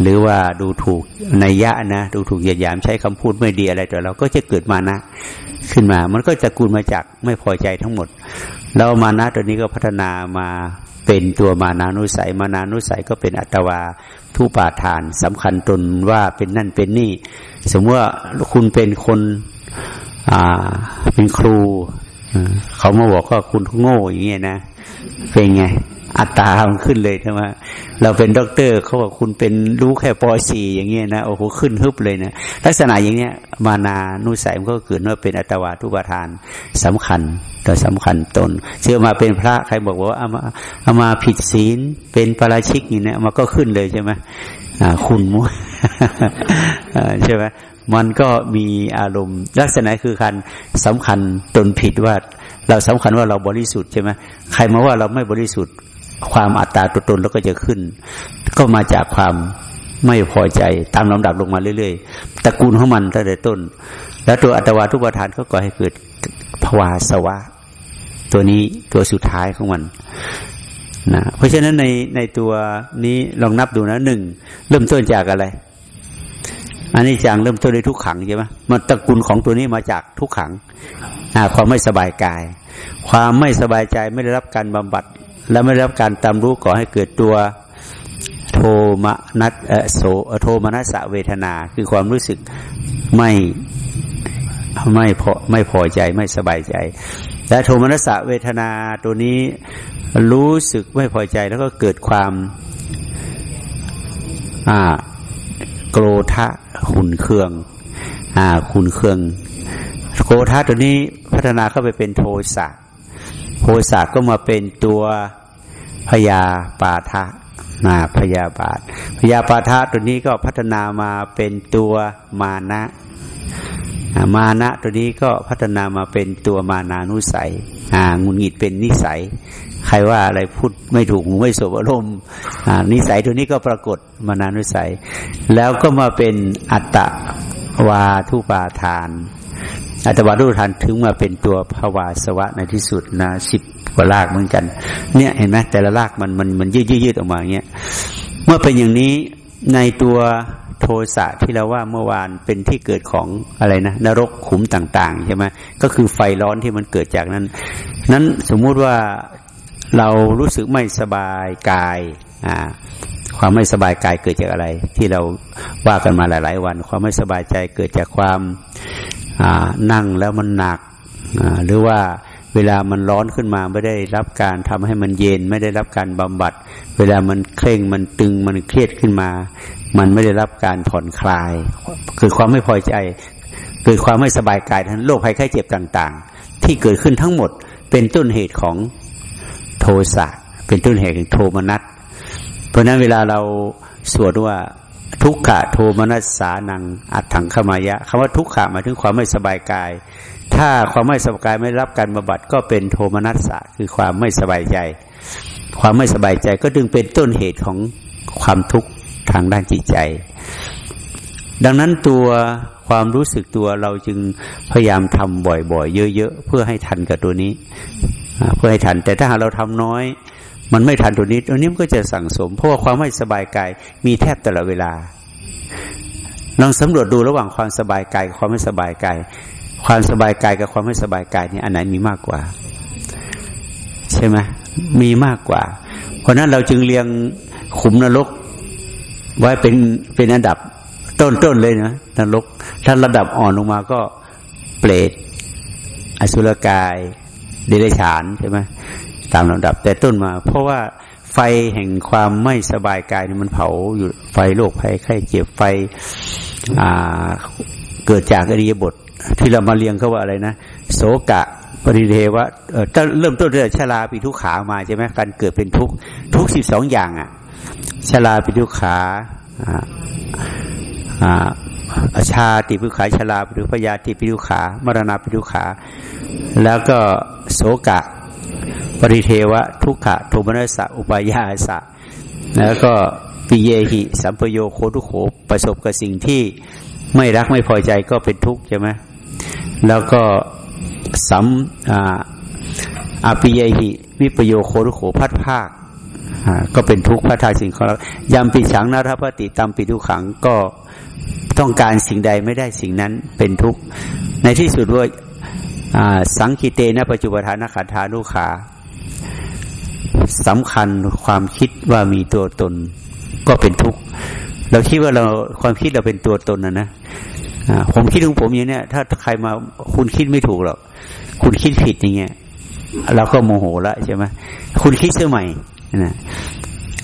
หรือว่าดูถูกในยะนะ ดูถูกเหยียดหยามใช้คำพูดไม่ดีอะไรแต่เราก็จะเกิดมานะขึ้นมา มันก็จะกูลมาจากไม่พอใจทั้งหมดแล้วมานะตัวนี้ก็พัฒนามา เป็นตัวมานานุสัย มานานุสัยก็เป็นอัตวาทุปาทานสำคัญตนว่าเป็นนั่นเป็นนี่ สมมติว่าคุณเป็นคนอ่าเป็นครูเขามาบอกว่าคุณโง่อย่างเงี้ยนะ เป็นไง อัตรามันขึ้นเลยใช่ไหมเราเป็นด็อกเตอร์เขาบอกคุณเป็นรู้แค่ปอสี่อย่างเงี้ยนะโอ้โหขึ้นฮึบเลยนะลักษณะอย่างเนี้ยมานานุสัยมันก็เกิดว่าเป็นอัตวาทุปทานสำคัญต่อสำคัญตนเชื่อมาเป็นพระใครบอกว่าเอามาเอามาผิดศีลเป็นปราชิกอย่างเนี้ยมันก็ขึ้นเลยใช่ไหมคุณมุใช่ไหมมันก็มีอารมณ์ ลักษณะคือการสำคัญตนผิดว่า เราสำคัญว่าเราบริสุทธิ์ใช่ไหมใครมาว่าเราไม่บริสุทธิ์ ความอัตตาตัวตนแล้วก็จะขึ้น ก็มาจากความไม่พอใจตามลำดับลงมาเรื่อยๆตระกูลของมันตั้งแต่ต้น แล้วตัวอัตวาทุปทานก็ก่อให้เกิดภวาสวะ ตัวนี้ตัวสุดท้ายของมันนะเพราะฉะนั้นในในตัวนี้ลองนับดูนะหนึ่งเริ่มต้นจากอะไรอันนี้จังเริ่มต้นด้วยทุกขังใช่ไหมมันตระกูลของตัวนี้มาจากทุกขังความไม่สบายกาย ความไม่สบายใจไม่ได้รับการบำบัด และไม่ได้รับการตามรู้ก่อให้เกิดตัวโทมนัสโสโทมนัสเวทนา คือความรู้สึกไม่ไม่พอไม่พอใจไม่สบายใจ และโทมนัสเวทนาตัวนี้รู้สึกไม่พอใจแล้วก็เกิดความอ่าโกรธะขุนเคืองอ่าขุนเคืองโกรธะตัวนี้พัฒนาเข้าไปเป็นโทสะ โทสะก็มาเป็นตัวพยาปาทะนาพยาบาท พยาปาทะตัวนี้ก็พัฒนามาเป็นตัวมานะมานะตัวนี้ก็พัฒนามาเป็นตัวมานานุสัยอ่างุนงิดเป็นนิสัย ใครว่าอะไรพูดไม่ถูกไม่สบอารมณ์นิสัยตัวนี้ก็ปรากฏมานานุสัย แล้วก็มาเป็นอัตตวาทุปาทาน อัตวาทุปาทานถึงมาเป็นตัวภาวาสวะในที่สุดนะสิบกว่าลากเหมือนกัน เนี่ยเห็นไหมแต่ละลากมันมันมันยืดยืดออกมาอย่างเงี้ยเมื่อเป็นอย่างนี้ในตัวโทสะที่เราว่าเมื่อวานเป็นที่เกิดของอะไรนะนรกขุมต่าง ๆ ใช่ไหมก็คือไฟร้อนที่มันเกิดจากนั้น นั้นสมมุติว่าเรารู้สึกไม่สบายกายอ่าความไม่สบายกายเกิดจากอะไร ที่เราว่ากันมาหลาย ๆ วัน ความไม่สบายใจเกิดจากความ นั่งแล้วมันหนักหรือว่าเวลามันร้อนขึ้นมาไม่ได้รับการทำให้มันเย็น ไม่ได้รับการบำบัด เวลามันเคร่งมันตึงมันเครียดขึ้นมา มันไม่ได้รับการผ่อนคลาย เกิดความไม่พอใจ เกิดความไม่สบายกายทั้งโรคภัยไข้เจ็บต่าง ๆ ที่เกิดขึ้นทั้งหมด เป็นต้นเหตุของโทสะเป็นต้นเหตุของโทมนัสเพราะนั้นเวลาเราสวดว่า ทุกขะโทมนัสสานังอัดถังขมายะคำว่าทุกขะหมายถึงความไม่สบายกาย ถ้าความไม่สบายกายไม่รับการบำบัดก็เป็นโทมนัสสะคือความไม่สบายใจ ความไม่สบายใจก็จึงเป็นต้นเหตุของความทุกข์ทางด้านจิตใจ ดังนั้นตัวความรู้สึกตัวเราจึงพยายามทำบ่อยๆ เยอะ ๆ เพื่อให้ทันกับตัวนี้ เพื่อให้ทัน แต่ถ้าหากเราทำน้อย มันไม่ทันตัวนี้ตัวนี้มันก็จะสั่งสม เพราะว่าความไม่สบายกายมีแทบตลอดเวลาลองสำรวจดูระหว่างความสบายกายกับความไม่สบายกายความสบายกายกับความไม่สบายกายนี่อันไหนมีมากกว่า ใช่ไหมมีมากกว่า เพราะนั้นเราจึงเรียงขุมนรกไว้เป็นเป็นอันดับต้นๆเลยนะนรก ถ้าระดับอ่อนลงมาก็เปรตอสุรกาย เดรัจฉานใช่ไหม ตามลำดับ แต่ต้นมา เพราะว่าไฟแห่งความไม่สบายกายนี่มันเผาอยู่ไฟโรคภัยไข้เจ็บไฟเกิดจากอริยบท ที่เรามาเรียงเขาว่าอะไรนะโสกะปริเทวะเริ่มต้นเรื่องชราปีทุกขามาใช่ไหมการเกิดเป็นทุกทุกสิบสองอย่างอะชราปีทุกขาอาชาติปิุขาชลาปิุพยาติปิุขามรณาปิทุขา แล้วก็โสกะ ปริเทวะ ทุกขะโทมนัสสะอุปายาสะแล้วก็ปิเยหิ สัมปโยโคทุโขประสบกับสิ่งที่ไม่รักไม่พอใจก็เป็นทุกข์ใช่ไหมแล้วก็สัมอาปิเยหิวิปโยโคทุโขพัดภาคก็เป็นทุกข์พระทายสิ่งของเรายามปิฉังนาทพติตามปิทุขังก็ต้องการสิ่งใดไม่ได้สิ่งนั้นเป็นทุกข์ในที่สุดว่าสังคิเตนะปัจจุบันขันธานุขา สำคัญความคิดว่ามีตัวตนก็เป็นทุกข์เราคิดว่าเราความคิดเราเป็นตัวตนนะนะผมคิดของผมอย่างเนี้ยถ้าใครมาคุณคิดไม่ถูกหรอกคุณคิดผิดอย่างเงี้ยเราก็โมโหละใช่ไหมคุณคิดเสื่อใหม่นะ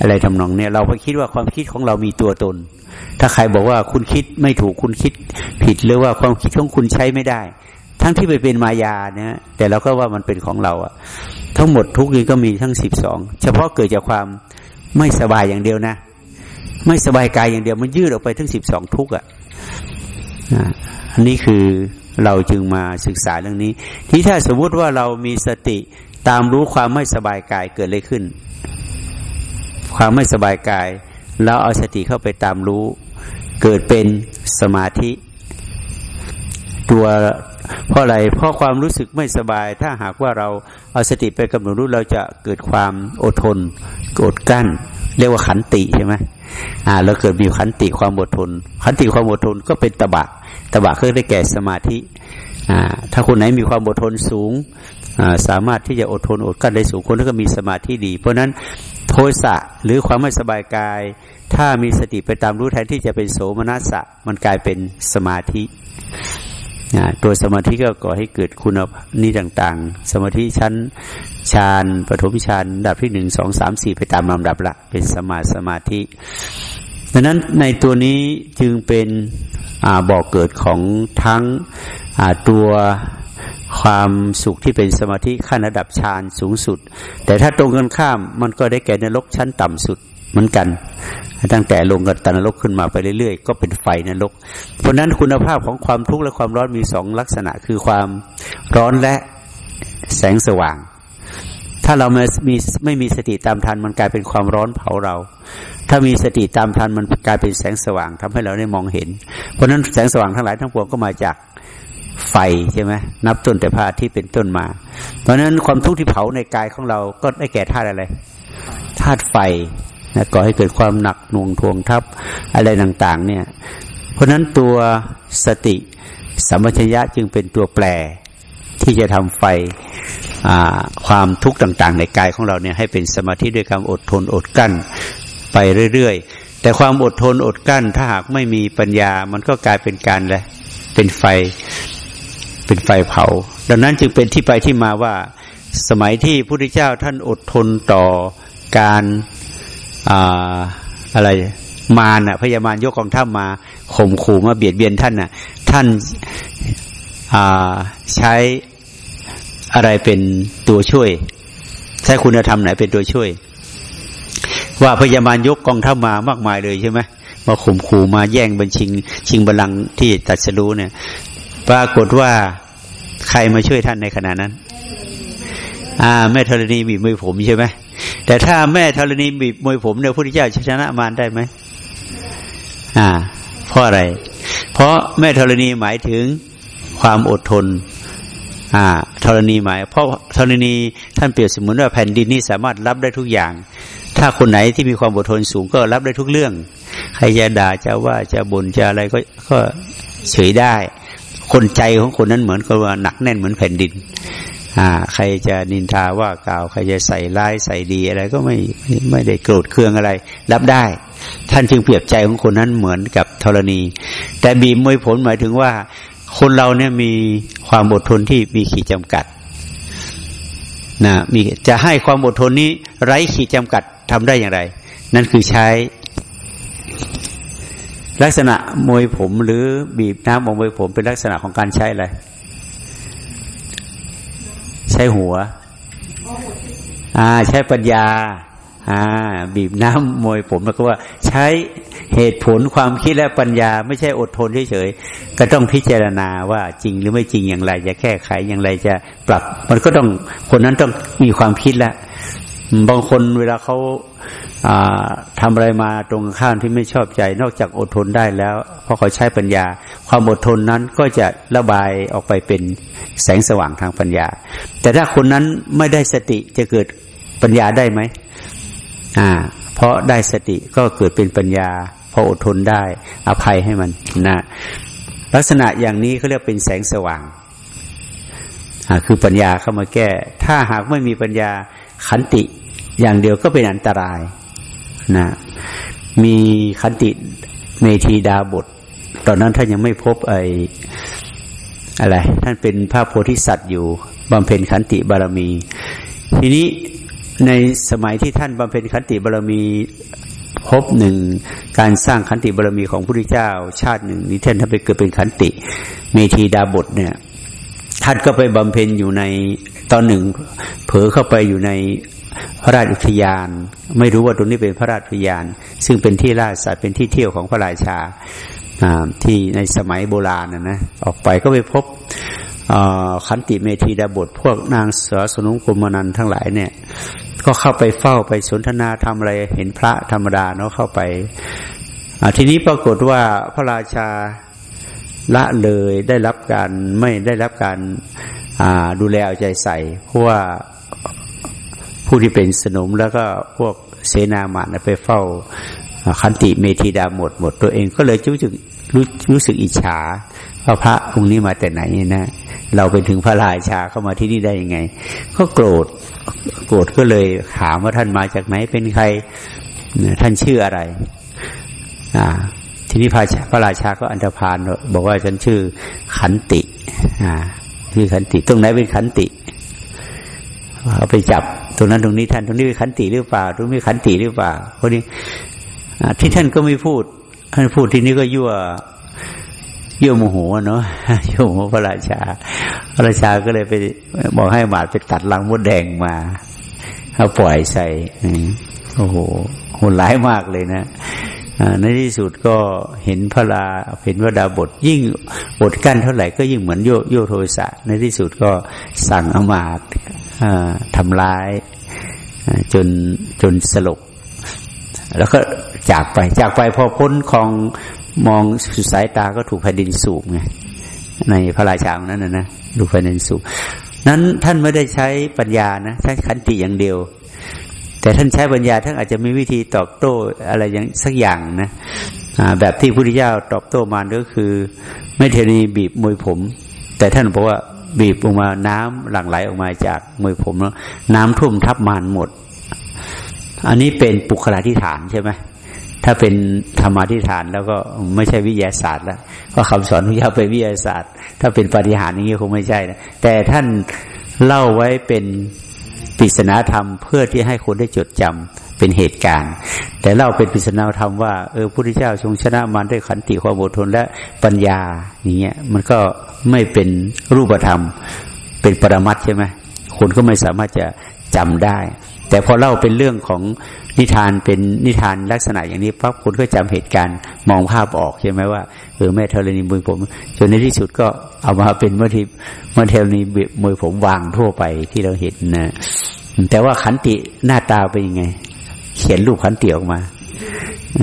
อะไรทำนองเนี้ยเราไปคิดว่าความคิดของเรามีตัวตน ถ้าใครบอกว่าคุณคิดไม่ถูกคุณคิดผิดหรือว่าความคิดของคุณใช้ไม่ได้ ทั้งที่ไปเป็นมายาเนี่ยแต่เราก็ว่ามันเป็นของเราอะทั้งหมดทุกนี้ก็มีทั้งสิบสองเฉพาะเกิดจากความไม่สบายอย่างเดียวนะ ไม่สบายกายอย่างเดียวมันยืดออกไปทั้งสิบสองทุกอะอันนี้คือเราจึงมาศึกษาเรื่องนี้ ที่ถ้าสมมติว่าเรามีสติตามรู้ความไม่สบายกายเกิดอะไรขึ้น ความไม่สบายกายเราเอาสติเข้าไปตามรู้ เกิดเป็นสมาธิ ตัว เพราะอะไรเพราะความรู้สึกไม่สบาย ถ้าหากว่าเราเอาสติไปกำหนดรู้เราจะเกิดความอดทนอดกั้น เรียกว่าขันติใช่ไหมอ่าเราเกิดมีขันติความอดทน ขันติความอดทนก็เป็นตบะตบะคือได้แก่สมาธิอ่าถ้าคนไหนมีความอดทนสูงอ่าสามารถที่จะอดทนอดกั้นได้สูงคนนั้นก็มีสมาธิดี เพราะนั้นโทสะหรือความไม่สบายกาย ถ้ามีสติไปตามรู้แทนที่จะเป็นโสมนัสสะมันกลายเป็นสมาธิ ตัวสมาธิก็ก่อให้เกิดคุณนี่ต่างๆ สมาธิชั้นฌานปฐมฌานดับที่หนึ่งสองสามสี่ไปตามลำดับละ เป็นสมาสมาธิดังนั้นในตัวนี้จึงเป็นบอกเกิดของทั้งตัวความสุขที่เป็นสมาธิขั้นระดับฌานสูงสุด แต่ถ้าตรงกันข้ามมันก็ได้แก่นรกชั้นต่ำสุด เหมือนกัน ตั้งแต่ลงกันตนรกขึ้นมาไปเรื่อยๆ ก็เป็นไฟนรก เพราะนั้นคุณภาพของความทุกข์และความร้อนมีสองลักษณะคือความร้อนและแสงสว่าง ถ้าเราไม่มีไม่มีสติตามทันมันกลายเป็นความร้อนเผาเรา ถ้ามีสติตามทันมันกลายเป็นแสงสว่างทำให้เราได้มองเห็น เพราะนั้นแสงสว่างทั้งหลายทั้งปวงก็มาจากไฟใช่ไหมนับต้นแต่พาที่เป็นต้นมา เพราะนั้นความทุกข์ที่เผาในกายของเราก็ได้แก่ธาตุอะไรธาตุไฟ ก่อให้เกิดความหนักหน่วงทวงทับอะไรต่างๆ เนี่ย เพราะนั้นตัวสติสัมปชัญญะจึงเป็นตัวแปรที่จะทำไฟความทุกข์ต่าง ๆ ในกายของเราเนี่ยให้เป็นสมาธิด้วยการอดทนอดกั้นไปเรื่อยๆ แต่ความอดทนอดกั้น ถ้าหากไม่มีปัญญามันก็กลายเป็นการเลยเป็นไฟเป็นไฟเผา ดังนั้นจึงเป็นที่ไปที่มาว่าสมัยที่พระพุทธเจ้าท่านอดทนต่อการ อะไรมารน่ะพญามารยกกองทัพมาข่มขู่มาเบียดเบียนท่านน่ะ ท่านใช้อะไรเป็นตัวช่วย ใช้คุณธรรมไหนเป็นตัวช่วย ว่าพญามารยกกองทัพมามากมายเลยใช่ไหมมาข่มขู่มาแย่งบัญชิง ชิงบัลลังก์ที่ตัดสรู้เนี่ย ปรากฏว่าใครมาช่วยท่านในขณะนั้น อ่า แม่ธรณีบีบมือผมใช่ไหมแต่ถ้าแม่ธรณีบีบมวยผมเนี่ยพระพุทธเจ้าชนะมารได้ไหมอ่า เพราะอะไร เพราะแม่ธรณีหมายถึงความอดทน อ่าธรณีหมาย เพราะธรณีท่านเปรียบเสมือนว่าแผ่นดินนี้สามารถรับได้ทุกอย่าง ถ้าคนไหนที่มีความอดทนสูงก็รับได้ทุกเรื่อง ใครจะด่าจะว่าจะบ่นจะอะไรก็ก็เฉยได้ คนใจของคนนั้นเหมือนกับว่าหนักแน่นเหมือนแผ่นดิน อ่า ใครจะนินทาว่ากล่าว ใครจะใส่ร้ายใส่ดีอะไรก็ไม่ไม่ได้โกรธเคืองอะไร รับได้ ท่านจึงเปรียบใจของคนนั้นเหมือนกับธรณี แต่บีมวยผลหมายถึงว่า คนเราเนี่ยมีความอดทนที่มีขีดจำกัดนะมีจะให้ความอดทนนี้ไร้ขีดจำกัดทำได้อย่างไร นั่นคือใช้ ลักษณะมวยผมหรือบีบน้ำมวยผมเป็นลักษณะของการใช้อะไร ใช้หัว อ่า ใช้ปัญญา อ่า บีบน้ำมวยผมแล้วก็ว่า ใช้เหตุผลความคิดและปัญญา ไม่ใช่อดทนเฉยๆก็ต้องพิจารณาว่าจริงหรือไม่จริงอย่างไร จะแก้ไขอย่างไรจะปรับ มันก็ต้องคนนั้นต้องมีความคิดแล้วบางคนเวลาเขา ทำอะไรมาตรงข้ามที่ไม่ชอบใจ นอกจากอดทนได้แล้วเพราะเขาใช้ปัญญา ความอดทนนั้นก็จะระบายออกไปเป็นแสงสว่างทางปัญญา แต่ถ้าคนนั้นไม่ได้สติจะเกิดปัญญาได้ไหมอ่า เพราะได้สติก็เกิดเป็นปัญญาพออดทนได้อภัยให้มันนะลักษณะอย่างนี้เขาเรียกเป็นแสงสว่างคือปัญญาเข้ามาแก้ ถ้าหากไม่มีปัญญาขันติอย่างเดียวก็เป็นอันตราย นะมีขันติเมธีดาบท ตอนนั้นท่านยังไม่พบไอ้อะไร ท่านเป็นพระโพธิสัตว์อยู่บำเพ็ญขันติบารมี ทีนี้ในสมัยที่ท่านบำเพ็ญขันติบารมีพบหนึ่งการสร้างขันติบารมีของพระพุทธเจ้า ชาติหนึ่งนี้ท่านท่านไปเกิดเป็นขันติเมธีดาบทเนี่ยท่านก็ไปบำเพ็ญอยู่ในตอนหนึ่ง เผลอเข้าไปอยู่ใน พระราชอุทยาน ไม่รู้ว่าตรงนี้เป็นพระราชอุทยาน ซึ่งเป็นที่ล่าสัตว์เป็นที่เที่ยวของพระราชาที่ในสมัยโบราณนะนะออกไปก็ไปพบขันติเมธีดาบทพวกนางเสือสนุกรมนันทั้งหลายเนี่ย ก็เข้าไปเฝ้าไปสนทนาทำอะไรเห็นพระธรรมดาเนาะเข้าไปทีนี้ปรากฏว่าพระราชาละเลยได้รับการไม่ได้รับการดูแลเอาใจใส่ เพราะว่า ผู้ที่เป็นสนมแล้วก็พวกเสนาหมานไปเฝ้าคันติเมธีดาหมดหมดตัวเองก็เลยรู้สึกรู้รู้สึกอิจฉาว่าพระองค์นี้มาแต่ไหนนะเราเป็นถึงพระราชาเข้ามาที่นี่ได้ยังไง ก็โกรธโกรธก็เลยถามว่าท่านมาจากไหนเป็นใครท่านชื่ออะไร อ่า ทีนี้พระพระราชาก็อันธพาลบอกว่าฉันชื่อขันติ อ่าชื่อขันติ ตรงไหนเป็นขันติ เอาไปจับ ตรงนั้นตรงนี้ท่านตรงนี้เป็นขันติหรือเปล่า ตรงนี้ขันติหรือเปล่าพวกนี้ที่ท่านก็ไม่พูดท่านพูดที่นี้ก็ยั่วยั่วโมโหเนาะยั่วโมโหพระราชา พระราชาก็เลยไปบอกให้หมาดไปตัดลังมดแดงมาเขาปล่อยใส่โอ้โหโหดร้ายมากเลยนะในที่สุดก็เห็นพระลาเห็นว่าดาบทยิ่งบทกั้นเท่าไหร่ก็ยิ่งเหมือนโยโยโทสะในที่สุดก็สั่งอมาต ทำร้ายจนจนสลบแล้วก็จากไปจากไปพอพ้นคลองมองสุดสายตาก็ถูกแผ่นดินสูบไงในพระราชาของนั้นนะนะดูแผ่นดินสูบนั้นท่านไม่ได้ใช้ปัญญานะใช้ขันติอย่างเดียว แต่ท่านใช้ปัญญาท่านอาจจะมีวิธีตอบโต้อะไรอย่างสักอย่างนะแบบที่พระพุทธเจ้าตอบโต้มาก็คือ ไม่เทนีบีบมวยผม แต่ท่านบอกว่า บีบออกมาน้ำหลั่งไหลออกมาจากมือผมแล้วน้ำท่วมทับมานหมด อันนี้เป็นปุคลาธิฐานใช่ไหมถ้าเป็นธรรมาธิฐานแล้วก็ไม่ใช่วิทยาศาสตร์แล้วเพราะคำสอนพระเจ้าไปวิทยาศาสตร์ ถ้าเป็นปฏิหารอย่างนี้คงไม่ใช่นะแต่ท่านเล่าไว้เป็น ปริศนาธรรมเพื่อที่ให้คนได้จดจำเป็นเหตุการณ์ แต่เล่าเป็นปริศนาธรรมว่าเออพระพุทธเจ้าทรงชนะมันด้วยขันติความอดทนและปัญญาอย่างเงี้ยมันก็ไม่เป็นรูปธรรม เป็นปรมัตใช่ไหมคนก็ไม่สามารถจะจำได้ แต่พอเล่าเป็นเรื่องของ นิทานเป็นนิทานลักษณะอย่างนี้ปั๊บคุณก็จำเหตุการณ์มองภาพออกใช่ไหมว่าเออแม่ธรณีมือผม จนในที่สุดก็เอามาเป็นเมื่อที่เมื่อธรณีมือผมวางทั่วไปที่เราเห็นนะแต่ว่าขันติหน้าตาเป็นยังไง เขียนรูปขันติออกมาอ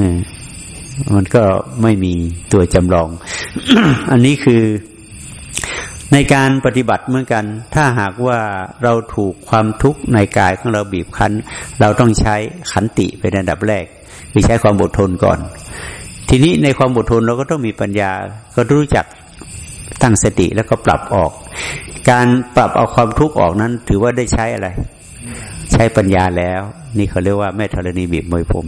มันก็ไม่มีตัวจำลอง อันนี้คือ ในการปฏิบัติเหมือนกัน ถ้าหากว่าเราถูกความทุกข์ในกายของเราบีบคั้น เราต้องใช้ขันติเป็นอันดับแรกคือใช้ความอดทนก่อน ทีนี้ในความอดทนเราก็ต้องมีปัญญา ก็รู้จักตั้งสติแล้วก็ปรับออก การปรับเอาความทุกข์ออกนั้น ถือว่าได้ใช้อะไร ใช้ปัญญาแล้ว นี่เขาเรียกว่าแม่ธรณีบีบมวยผม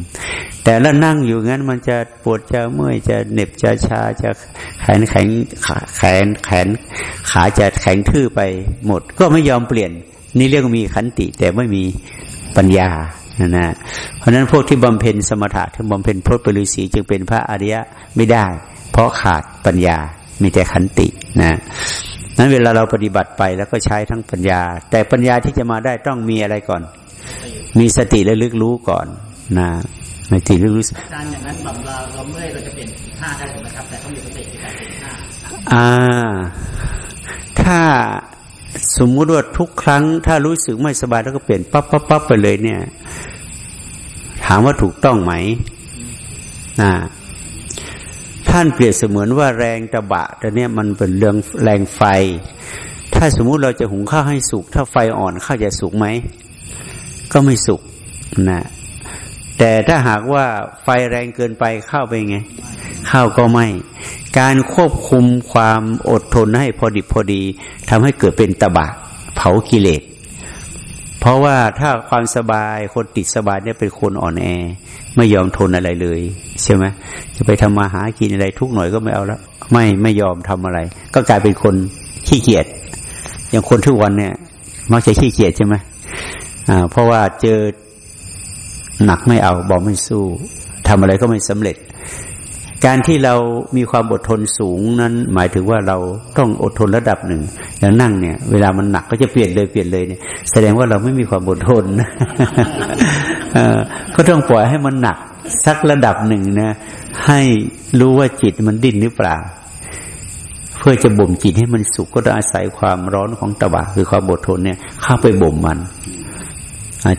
แต่แล้วนั่งอยู่งั้นมันจะปวดจะเมื่อยจะเหน็บจะชาจะแขนแข็งแขนแขนขาจะแข็งทื่อไปหมด ก็ไม่ยอมเปลี่ยน นี่เรียกมีขันติ แต่ไม่มีปัญญานะนะเพราะฉะนั้นพวกที่บำเพ็ญสมถะที่บำเพ็ญพรตปริสีจึงเป็นพระอริยะไม่ได้ เพราะขาดปัญญา มีแต่ขันตินะนั้นเวลาเราปฏิบัติไปแล้วก็ใช้ทั้งปัญญา แต่ปัญญาที่จะมาได้ต้องมีอะไรก่อน มีสติและลึกรู้ก่อนนะในสติลึกรู้การอย่างนั้นแบบเราเราเมื่อยเราจะเปลี่ยนท่าได้ถูกไหมครับ แต่ต้องมีสติในการเปลี่ยนท่าอ่า ถ้าสมมุติว่าทุกครั้ง ถ้ารู้สึกไม่สบายแล้วก็เปลี่ยนปั๊บปั๊บปั๊บไปเลยเนี่ย ถามว่าถูกต้องไหมนะท่านเปรียบเสมือนว่าแรงตะบะแต่เนี้ยมันเป็นเรื่องแรงไฟ ถ้าสมมุติเราจะหุงข้าวให้สุกถ้าไฟอ่อนข้าวจะสุกไหม ก็ไม่สุกนะแต่ถ้าหากว่าไฟแรงเกินไปข้าวไปไง ข้าวก็ไม่ การควบคุมความอดทนให้พอดิบพอดีทำให้เกิดเป็นตะบะเผากิเลสเพราะว่าถ้าความสบายคนติดสบายเนี่ยเป็นคนอ่อนแอ ไม่ยอมทนอะไรเลย ใช่ไหมจะไปทำมาหากินอะไรทุกหน่อยก็ไม่เอาแล้วไม่ไม่ยอมทำอะไร ก็กลายเป็นคนขี้เกียจอย่างคนทุกวันเนี่ย มักจะขี้เกียจใช่ไหม เพราะว่าเจอหนักไม่เอาบอกไม่สู้ทำอะไรก็ไม่สำเร็จ การที่เรามีความอดทนสูงนั้น หมายถึงว่าเราต้องอดทนระดับหนึ่งอย่างนั่งเนี่ย เวลามันหนักก็จะเปลี่ยนเลยเปลี่ยนเลยเนี่ย แสดงว่าเราไม่มีความอดทนก็ต้องปล่อยให้มันหนักสักระดับหนึ่งนะ ให้รู้ว่าจิตมันดิ้นหรือเปล่า เพื่อจะบ่มจิตให้มันสุขก็ต้องอาศัยความร้อนของตบะคือความอดทนเนี่ย เข้าไปบ่มมัน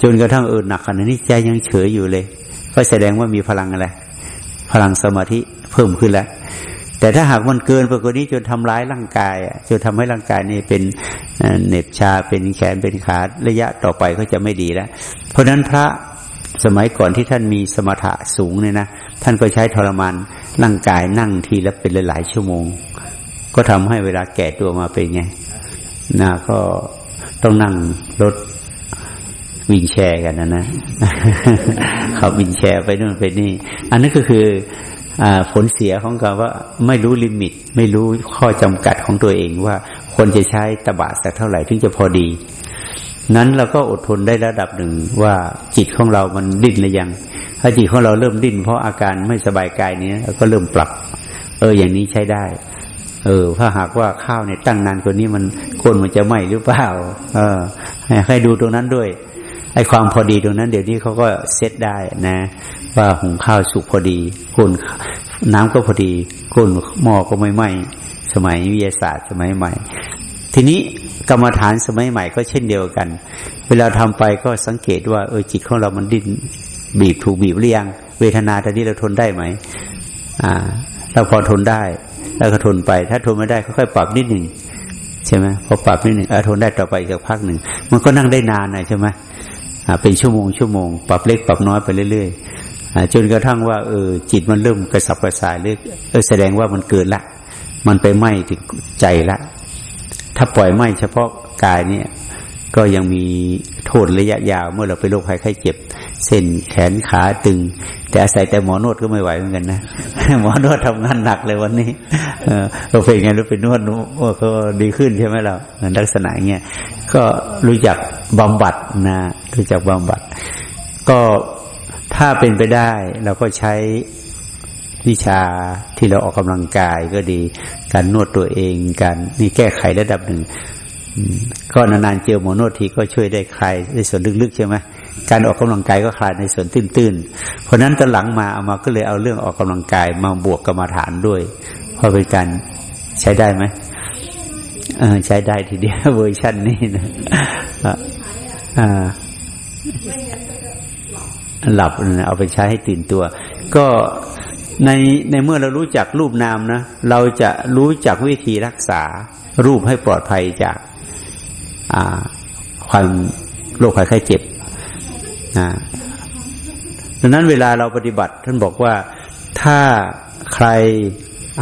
จนกระทั่งเออหนักขนาดนี้ใจยังเฉยอยู่เลย ก็แสดงว่ามีพลังอะไร พลังสมาธิเพิ่มขึ้นแล้ว แต่ถ้าหากมันเกินไปกว่านี้จนทำร้ายร่างกายจนทำให้ร่างกายนี่เป็นเหน็บชาเป็นแขนเป็นขาระยะต่อไปก็จะไม่ดีแล้ว เพราะฉะนั้นพระสมัยก่อนที่ท่านมีสมถะสูงเนี่ยนะท่านก็ใช้ทรมานร่างกายนั่งทีละเป็นหลายๆชั่วโมง ก็ทำให้เวลาแก่ตัวมาเป็นไงนะก็ต้องนั่งรถ วินแชร์กันนะนะขับวินแชร์ไปนู่นไปนี่ อันนั้นก็คืออผลเสียของการว่าไม่รู้ลิมิต ไม่รู้ข้อจำกัดของตัวเองว่าควรจะใช้ตบะสักเท่าไหร่ถึงจะพอดี นั้นเราก็อดทนได้ระดับหนึ่งว่าจิตของเรามันดิ้นหรือยัง ถ้าจิตของเราเริ่มดิ้นเพราะอาการไม่สบายกายนี้เราก็เริ่มปรับ เอออย่างนี้ใช้ได้เออถ้าหากว่าข้าวเนี่ยตั้งนานกว่านี้มันก้นมันจะไหมหรือเปล่า เออให้ดูตรงนั้นด้วย ไอ้ความพอดีตรงนั้น เดี๋ยวนี้เขาก็เซตได้นะ ว่าหุงข้าวสุกพอดีก้นน้ำก็พอดีก้นหม้อก็ไม่ไหมสมัยวิทยาศาสตร์สมัยใหม่ ทีนี้กรรมฐานสมัยใหม่ก็เช่นเดียวกัน เวลาทำไปก็สังเกตว่าเออจิตของเรามันดิ้นบีบถูกบีบหรือยังเวทนาตอนนี้เราทนได้ไหมอ่าเราพอทนได้แล้วก็ทนไป ถ้าทนไม่ได้ค่อยๆปรับนิดหนึ่งใช่ไหมพอปรับนิดหนึ่งทนได้ต่อไปอีกพักหนึ่งมันก็นั่งได้นานนะใช่ไหม เป็นชั่วโมงชั่วโมง ปรับเล็กปรับน้อยไปเรื่อยๆจนกระทั่งว่าเออจิตมันเริ่มกระสับกระส่ายเรื่อยเออแสดงว่ามันเกิดละ มันไปไหม้ถึงใจละ ถ้าปล่อยไหม้เฉพาะกายเนี่ย ก็ยังมีโทษระยะยาวเมื่อเราไปโรคภัยไข้เจ็บ เส้นแขนขาตึง แต่อาศัยแต่หมอนวดก็ไม่ไหวเหมือนกันนะหมอนวดทำงานหนักเลยวันนี้เราเป็นไงเราเป็นนวดนวดก็ดีขึ้นใช่ไหมเราลักษณะเงี้ยก็รู้จักบำบัดนะรู้จักบำบัด ก็ถ้าเป็นไปได้เราก็ใช้วิชาที่เราออกกำลังกายก็ดี การนวดตัวเองการนี่แก้ไขระดับหนึ่งก็นานๆเจอหมอนวดทีก็ช่วยได้คลายในส่วนลึกๆใช่ไหม การออกกำลังกายก็คลายในส่วนตื้นๆ เพราะนั้นตอนหลังมาเอามาก็เลยเอาเรื่องออกกำลังกายมาบวกกรรมาฐานด้วยเพราะเป็นการใช้ได้ไหมใช้ได้ทีเดียวเวอร์ชันนี้นะหลับเอาไปใช้ให้ตื่นตัว ก็ในในเมื่อเรารู้จักรูปนามนะเราจะรู้จักวิธีรักษารูปให้ปลอดภัยจากความโรคภัยไข้เจ็บ นะดังนั้นเวลาเราปฏิบัติ ท่านบอกว่าถ้าใคร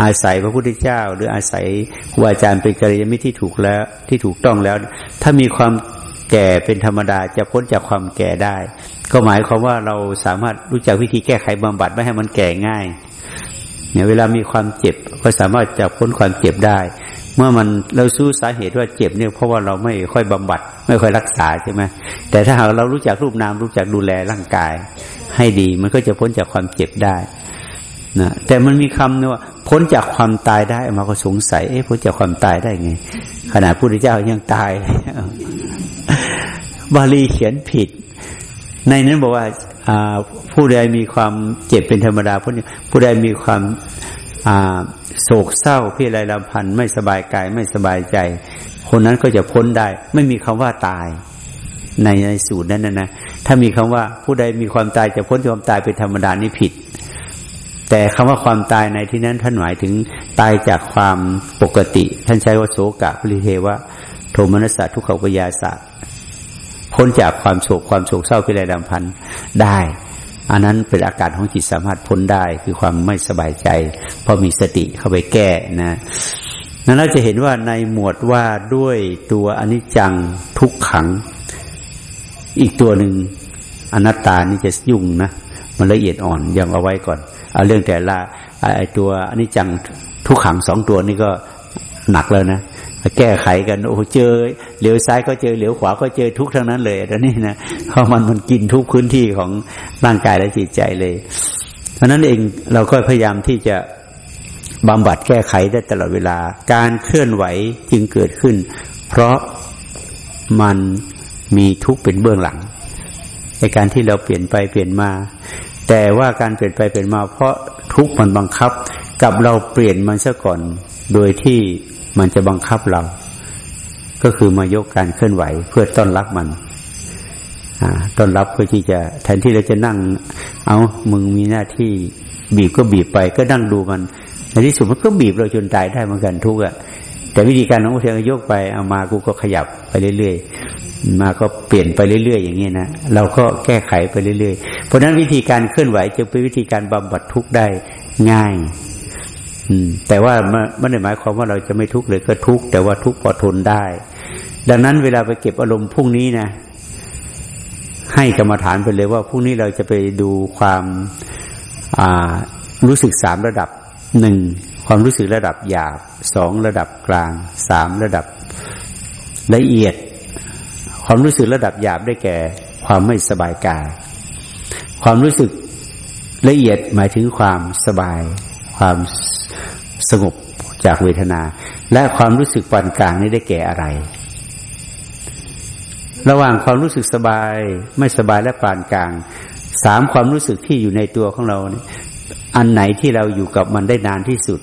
อาศัยพระพุทธเจ้า หรืออาศัยครูอาจารย์เป็นกัลยามิตรที่ถูกแล้วที่ถูกต้องแล้ว ถ้ามีความแก่เป็นธรรมดาจะพ้นจากความแก่ได้ ก็หมายความว่าเราสามารถรู้จักวิธีแก้ไขบำบัดไม่ให้มันแก่ง่ายเนี่ยเวลามีความเจ็บก็สามารถจะพ้นความเจ็บได้ เมื่อมันเราสู้สาเหตุว่าเจ็บเนี่ยเพราะว่าเราไม่ค่อยบำบัด ไม่ค่อยรักษาใช่ไหมแต่ถ้าหากเรารู้จักรูปนามรู้จักดูแลร่างกาย ให้ดีมันก็จะพ้นจากความเจ็บได้นะแต่มันมีคำเนี่ยว่า พ้นจากความตายได้มาก็สงสัยเอ๊ะพ้นจากความตายได้ไงขนาดพระพุทธเจ้ายังตาย บาลีเขียนผิด ในนั้นบอกว่าผู้ใดมีความเจ็บเป็นธรรมดาผู้ใดมีความ โศกเศร้าพี่ไรลำพันธ์ไม่สบายกายไม่สบายใจ คนนั้นก็จะพ้นได้ ไม่มีคำว่าตาย ในในสูตรนั้นนะนะถ้ามีคำว่าผู้ใดมีความตายจะพ้นความตายเป็นธรรมดานี่ผิด แต่คำว่าความตายในที่นั้นท่านหมายถึงตายจากความปกติ ท่านใช้ว่าโศกะพลิเทวะโทมนัสสะทุกขวิยาสะพ้นจากความโศกความโศกเศร้าพิไรดำพันได้ อันนั้นเป็นอาการของจิตสามารถพ้นได้คือความไม่สบายใจ เพราะมีสติเข้าไปแก้นะนั้นเราจะเห็นว่าในหมวดว่าด้วยตัวอนิจจังทุกขัง อีกตัวหนึ่งอนัตตานี่จะยุ่งนะมันละเอียดอ่อนยังเอาไว้ก่อนเอาเรื่องแต่ละไอตัวอนิจจังทุกขังสองตัวนี่ก็หนักแล้วนะ แก้ไขกันโอ้เจอเหลียวซ้ายก็เจอเหลียวขวาก็เจอทุกทั้งนั้นเลยตอนนี้นะเพราะมันมันกินทุกพื้นที่ของร่างกายและจิตใจเลย เพราะนั้นเองเราก็พยายามที่จะบำบัดแก้ไขได้ตลอดเวลา การเคลื่อนไหวจึงเกิดขึ้น เพราะมันมีทุกเป็นเบื้องหลัง ในการที่เราเปลี่ยนไปเปลี่ยนมา แต่ว่าการเปลี่ยนไปเปลี่ยนมา เพราะทุกมันบังคับกับเราเปลี่ยนมันซะก่อน โดยที่ มันจะบังคับเรา ก็คือมายกการเคลื่อนไหว เพื่อต้อนรับมันต้อนรับเพื่อที่จะแทนที่เราจะนั่ง เอามึงมีหน้าที่บีบก็บีบไป ก็นั่งดูมันในที่สุดมันก็บีบเราจนตายได้เหมือนกันทุกอะแต่วิธีการของพระเทยกไปเอามากูก็ขยับไปเรื่อยๆมาก็เปลี่ยนไปเรื่อยๆอย่างนี้นะเราก็แก้ไขไปเรื่อยๆ เพราะฉะนั้นวิธีการเคลื่อนไหวจะเป็นวิธีการบำบัดทุกข์ได้ง่าย แต่ว่าไม่ได้หมายความว่าเราจะไม่ทุกข์เลยก็ทุกข์แต่ว่าทุกข์พอทนได้ ดังนั้นเวลาไปเก็บอารมณ์พรุ่งนี้นะ ให้กรรมฐานไปเลยว่าพรุ่งนี้เราจะไปดูความรู้สึกสามระดับหนึ่งความรู้สึกระดับหยาบสองระดับกลางสามระดับละเอียด ความรู้สึกระดับหยาบได้แก่ ความไม่สบายกายความรู้สึกละเอียดหมายถึงความสบาย ความ สงบจากเวทนา และความรู้สึกปานกลางนี้ได้แก่อะไร ระหว่างความรู้สึกสบาย ไม่สบายและปานกลางสามความรู้สึกที่อยู่ในตัวของเราเนี่ยอันไหนที่เราอยู่กับมันได้นานที่สุด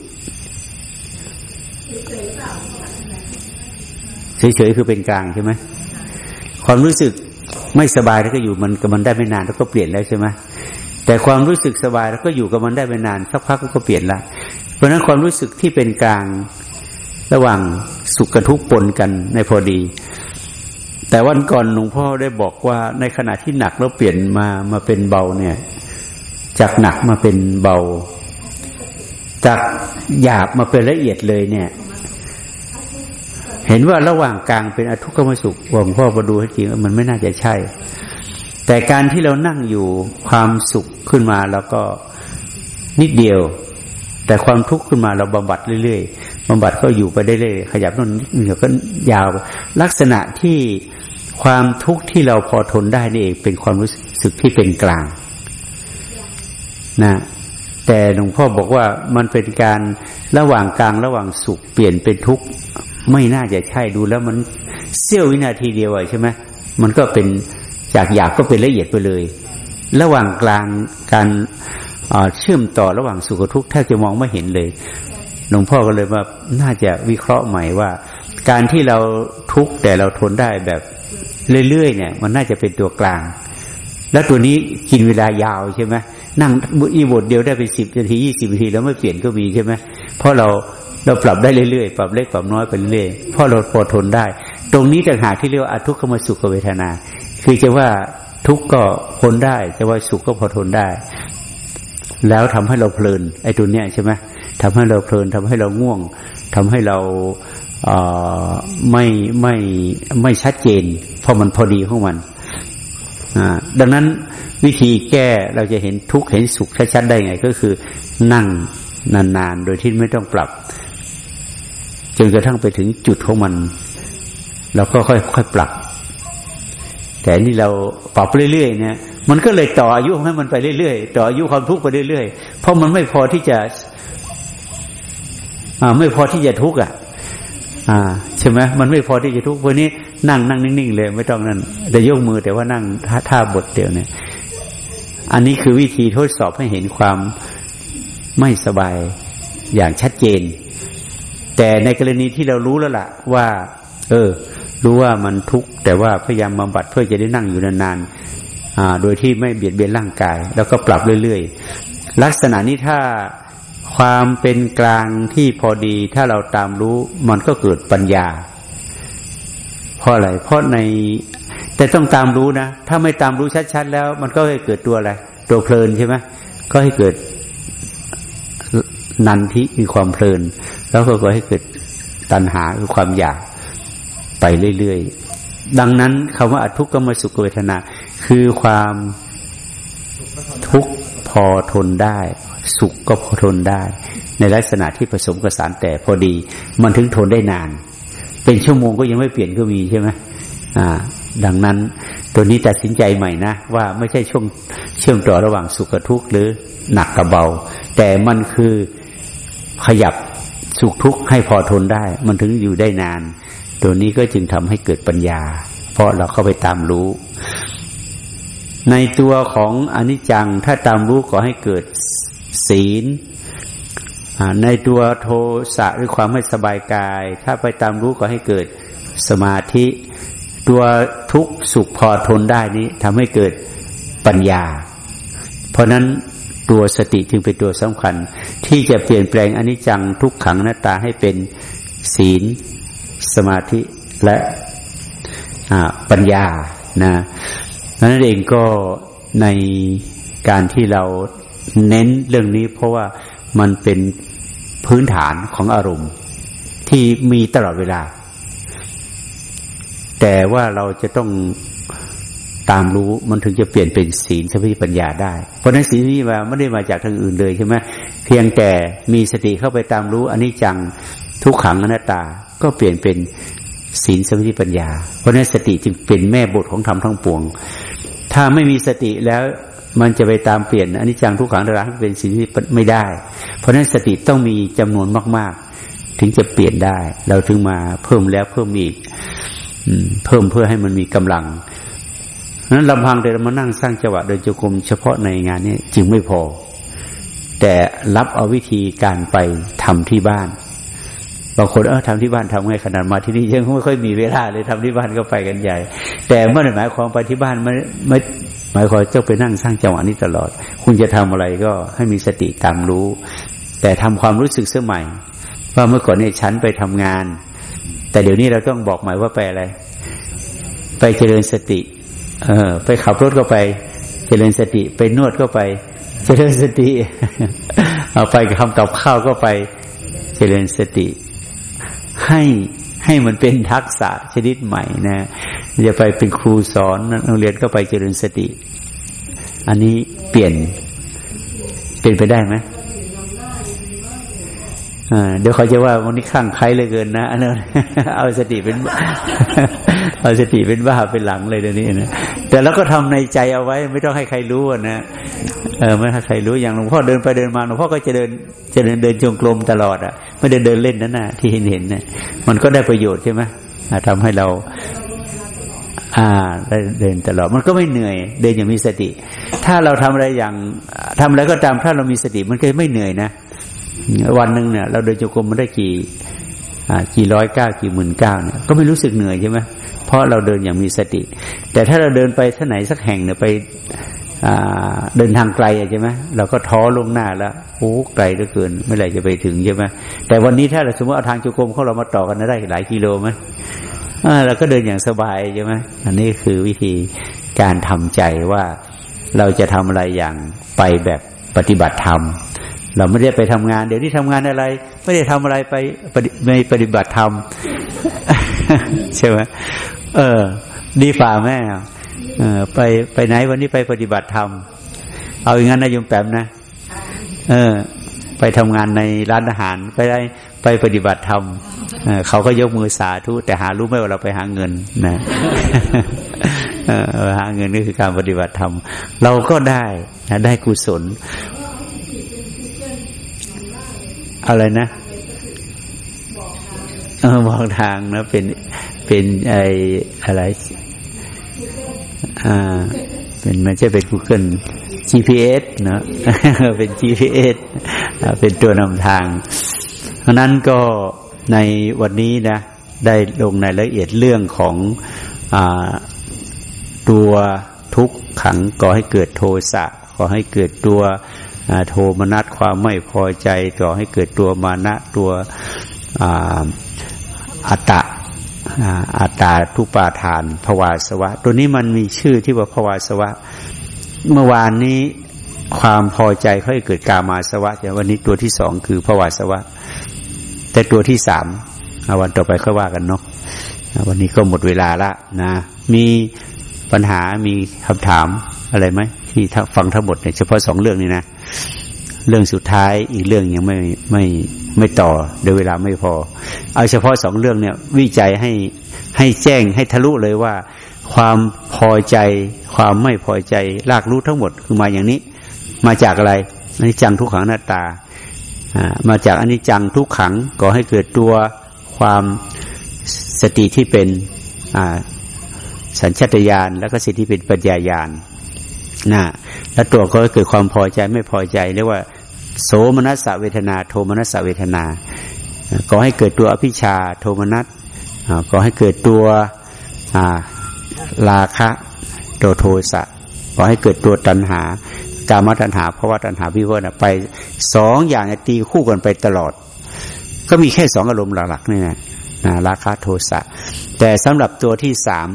เฉยๆคือเป็นกลางใช่ไหมความรู้สึกไม่สบายแล้วก็อยู่มันกับมันได้ไม่นานแล้วก็เปลี่ยนแล้วใช่ไหมแต่ความรู้สึกสบายแล้วก็อยู่กับมันได้ไม่นานสักพักก็เปลี่ยนละ ราะฉะนั้นความรู้สึกที่เป็นกลางระหว่างสุขกับทุกข์ปนกันในพอดี แต่วันก่อนหลวงพ่อได้บอกว่าในขณะที่หนักแล้วเปลี่ยนมามาเป็นเบาเนี่ย จากหนักมาเป็นเบา จากหยาบมาเป็นละเอียดเลยเนี่ย เห็นว่าระหว่างกลางเป็นอทุกขมสุขหลวงพ่อมาดูให้จริงมันไม่น่าจะใช่ แต่การที่เรานั่งอยู่ความสุขขึ้นมาแล้วก็นิดเดียว แต่ความทุกข์ขึ้นมาเราบำบัดเรื่อยๆบำบัดก็อยู่ไปได้เลยขยับนั่นเหนือก็ยาว ลักษณะที่ความทุกข์ที่เราพอทนได้นี่เองเป็นความรู้สึกที่เป็นกลางนะแต่หลวงพ่อบอกว่ามันเป็นการระหว่างกลางระหว่างสุขเปลี่ยนเป็นทุกข์ไม่น่าจะใช่ดูแล้วมันเสี้ยววินาทีเดียวใช่ไหมมันก็เป็นจากหยาบก็เป็นละเอียดไปเลย ระหว่างกลางการ เชื่อมต่อระหว่างสุขทุกข์แทบจะมองไม่เห็นเลยหลวงพ่อก็เลยว่าน่าจะวิเคราะห์ใหม่ว่า การที่เราทุกข์แต่เราทนได้แบบเรื่อยๆเนี่ย มันน่าจะเป็นตัวกลาง แล้วตัวนี้กินเวลายาวใช่ไหมนั่งอีบทเดียวได้เป็นสิบนาทียี่สิบนาทีแล้วไม่เปลี่ยนก็มีใช่ไหมเพราะเราเราปรับได้เรื่อยๆ ปรับเล็กปรับน้อยไปเรื่อยเพราะเราพอทนได้ ตรงนี้ต่างหากที่เรียกว่าทุกขมสุขเวทนา คือจะว่าทุกข์ก็ทนได้ จะว่าสุขก็พอทนได้ แล้วทำให้เราเพลินไอ้ตัวเนี้ยใช่ไหมทำให้เราเพลินทำให้เราง่วงทำให้เราเอไม่ไม่ไม่ชัดเจน เพราะมันพอดีของมันดังนั้นวิธีแก้เราจะเห็นทุกข์เห็นสุขชัดๆได้ไง ก็คือนั่งนานๆ โดยที่ไม่ต้องปรับ จนกระทั่งไปถึงจุดของมัน เราก็ค่อยๆปรับ แต่นี่เราปรับเรื่อยๆเนี่ย มันก็เลยต่ออายุให้มันไปเรื่อยๆต่ออายุความทุกข์ไปเรื่อยๆเพราะมันไม่พอที่จะ อ่า ไม่พอที่จะทุกข์อะ อ่าใช่ไหมมันไม่พอที่จะทุกข์วันนี้นั่งนั่งนิ่งๆเลย ไม่ต้องนั่นแต่ยกมือแต่ว่านั่งท่าท่าบทเดียวเนี่ย อันนี้คือวิธีทดสอบให้เห็นความไม่สบายอย่างชัดเจน แต่ในกรณีที่เรารู้แล้วล่ะ ว่า เออ รู้ว่ามันทุกข์แต่ว่าพยายามบำบัดเพื่อจะได้นั่งอยู่นานๆ โดยที่ไม่เบียดเบียนร่างกาย แล้วก็ปรับเรื่อยๆ ลักษณะนี้ถ้าความเป็นกลางที่พอดีถ้าเราตามรู้มันก็เกิดปัญญา เพราะอะไร เพราะใน แต่ต้องตามรู้นะ ถ้าไม่ตามรู้ชัด ๆ แล้ว มันก็ให้เกิดตัวอะไร ตัวเพลินใช่ไหมก็ให้เกิดนันทิมีความเพลิน แล้วก็ให้เกิดตัณหาคือความอยากไปเรื่อยๆ ดังนั้นคำว่าอทุกขมสุขเวทนา คือความทุกข์พอทนได้ สุขก็พอทนได้ ในลักษณะที่ผสมกระสานแต่พอดี มันถึงทนได้นาน เป็นชั่วโมงก็ยังไม่เปลี่ยนก็มีใช่ไหมอ่า ดังนั้นตัวนี้ตัดสินใจใหม่นะว่าไม่ใช่ช่วงเชื่อมต่อระหว่างสุขกับทุกข์หรือหนักกับเบา แต่มันคือขยับสุขทุกข์ให้พอทนได้ มันถึงอยู่ได้นาน ตัวนี้ก็จึงทำให้เกิดปัญญา เพราะเราเข้าไปตามรู้ ในตัวของอนิจจัง ถ้าตามรู้ขอให้เกิดศีลในตัวโทสะหรือความไม่สบายกาย ถ้าไปตามรู้ก็ให้เกิดสมาธิ ตัวทุกสุขพอทนได้นี้ทำให้เกิดปัญญา เพราะนั้นตัวสติจึงเป็นตัวสำคัญ ที่จะเปลี่ยนแปลงอนิจจังทุกขังหน้าตาให้เป็นศีล สมาธิและปัญญานะ นั้นเองก็ในการที่เราเน้นเรื่องนี้เพราะว่ามันเป็นพื้นฐานของอารมณ์ ที่มีตลอดเวลา แต่ว่าเราจะต้องตามรู้มันถึงจะเปลี่ยนเป็นศีลสมาธิปัญญาได้ เพราะนั้นศีลนี้มาไม่ได้มาจากทางอื่นเลยใช่ไหมเพียงแต่มีสติเข้าไปตามรู้อันนี้จังทุกขังอนัตตาก็เปลี่ยนเป็นศีลสมาธิปัญญา เพราะนั้นสติจึงเป็นแม่บทของธรรมทั้งปวง ถ้าไม่มีสติแล้วมันจะไปตามเปลี่ยนอันนี้จังทุกขังราให้เป็นสิ่งที่ไม่ได้ เพราะฉะนั้นสติต้องมีจำนวนมาก ๆ ถึงจะเปลี่ยนได้ เราถึงมาเพิ่มแล้วเพิ่มอีกเพิ่มเพื่อให้มันมีกำลังนั้นลำพังเดินมานั่งสร้างจังหวะเดินจงกรมเฉพาะในงานนี้จึงไม่พอ แต่รับเอาวิธีการไปทำที่บ้าน บางคนเออทำที่บ้านทำไงขนาดมาที่นี่ยังไม่ค่อยมีเวลาเลยทำที่บ้านก็ไปกันใหญ่ แต่เมื่อหมายความไปที่บ้านไม่ไม่หมายความเจ้าไปนั่งสร้างจังหวะนี้ตลอด คุณจะทำอะไรก็ให้มีสติตามรู้ แต่ทำความรู้สึกเสื่อใหม่ ว่าเมื่อก่อนเนี่ยฉันไปทำงาน แต่เดี๋ยวนี้เราต้องบอกหมายว่าไปอะไร ไปเจริญสติ เออ ไปขับรถก็ไป เจริญสติ ไปนวดก็ไป เจริญสติ เอาไปทำกับข้าวก็ไป เจริญสติ ให้ให้มันเป็นทักษะชนิดใหม่นะจะไปเป็นครูสอนโรงเรียนก็ไปเจริญสติ อันนี้เปลี่ยนเป็นไปได้ไหม เดี๋ยวเขาจะว่าวันนี้ข้างใครเลยเกินนะอันนั้นเอาสติเป็นเอาสติเป็นบ้าเป็นหลังเลยเดี๋ยวนี้นะแต่แล้วก็ทำในใจเอาไว้ไม่ต้องให้ใครรู้นะเออไม่ให้ใครรู้อย่างหลวงพ่อเดินไปเดินมาหลวงพ่อก็จะเดินจะเดินเดินจงกรมตลอดอะไม่ได้เดินเล่นนั่นน่ะที่เห็นเห็นเนี่ยมันก็ได้ประโยชน์ใช่ไหมทำให้เรา อ่าได้เดินตลอด มันก็ไม่เหนื่อย เดินอย่างมีสติ ถ้าเราทำอะไรอย่างทำอะไรก็ตามถ้าเรามีสติมันก็ไม่เหนื่อยนะ วันหนึ่งเนี่ย เราเดินจงกรมมันได้กี่กี่ร้อยเก้ากี่หมื่นเก้าเนี่ยก็ไม่รู้สึกเหนื่อยใช่ไหมเพราะเราเดินอย่างมีสติ แต่ถ้าเราเดินไปที่ไหนสักแห่งเนี่ยไปเดินทางไกลใช่ไหมเราก็ท้อลงหน้าแล้วโอ้ไกลเหลือเกินเมื่อไหร่จะไปถึงใช่ไหมแต่วันนี้ถ้าเราสมมติเอาทางจงกรมเขาเรามาต่อกันได้หลายกิโลไหมเราก็เดินอย่างสบายใช่ไหมอันนี้คือวิธีการทำใจว่าเราจะทำอะไรอย่างไปแบบปฏิบัติธรรม เราไม่ได้ไปทำงาน เดี๋ยวนี้ทำงานอะไร ไม่ได้ทำอะไรไปไม่ปฏิบัติธรรมใช่ไหมเออ ดีฝ่าแม่เออไปไปไหนวันนี้ไปปฏิบัติธรรมเอาอย่างนั้นนะยมแปมนะเออ ไปทำงานในร้านอาหารไปได้ไปปฏิบัติธรรมเขาก็ยกมือสาธุแต่หารู้ไหมว่าเราไปหาเงินนะหาเงินนี่คือการปฏิบัติธรรมเราก็ได้ได้กุศล อะไรนะเออบอกทางนะเป็นเป็นไออะไร อ่า เป็นไม่ใช่เป็น Google GPS เนาะเป็น GPS เป็นตัวนำทาง เพราะนั้นก็ในวันนี้นะ ได้ลงในละเอียดเรื่องของอตัวทุกขังก่อให้เกิดโทสะก่อให้เกิดตัว โทมนัสความไม่พอใจก่อให้เกิดตัวมานะตัวอัตตะอัตตาทุปาทานภวาสวะ ตัวนี้มันมีชื่อที่ว่าภวาสวะ เมื่อวานนี้ความพอใจเขาเกิดกามาสวะแต่วันนี้ตัวที่สองคือภวาสวะ แต่ตัวที่สามวันต่อไปค่อยว่ากันเนาะวันนี้ก็หมดเวลาละนะ มีปัญหามีคำถามอะไรไหมที่ฟังทั้งหมดเนี่ยเฉพาะสองเรื่องนี้นะ เรื่องสุดท้ายอีกเรื่องยังไม่ไม่ไม่ต่อเดี๋ยวเวลาไม่พอ เอาเฉพาะสองเรื่องเนี่ยวิจัยให้ให้แจ้งให้ทะลุเลยว่า ความพอใจ ความไม่พอใจลากรู้ทั้งหมดคือมาอย่างนี้ มาจากอะไรอันิจจังทุกขังหน้าตามาจากอันิจจังทุกขังก่อให้เกิดตัวความสติที่เป็นสัญชตาตญาณแล้วก็สติที่เป็นปัญญาญาณ นะแล้วตัวก็เกิดความพอใจไม่พอใจเรียกว่า โสมนัสเวทนา โทมนัสเวทนาก่อให้เกิดตัวอภิชาโทมนัสก่อให้เกิดตัวราคะตัวโทสะก่อให้เกิดตัวตัณหา กามตัณหาเพราะว่าตัณหาวิเวกไปสองอย่างตีคู่กันไปตลอด ก็มีแค่สองอารมณ์หลักๆนี่นะราคะโทสะแต่สำหรับตัวที่สาม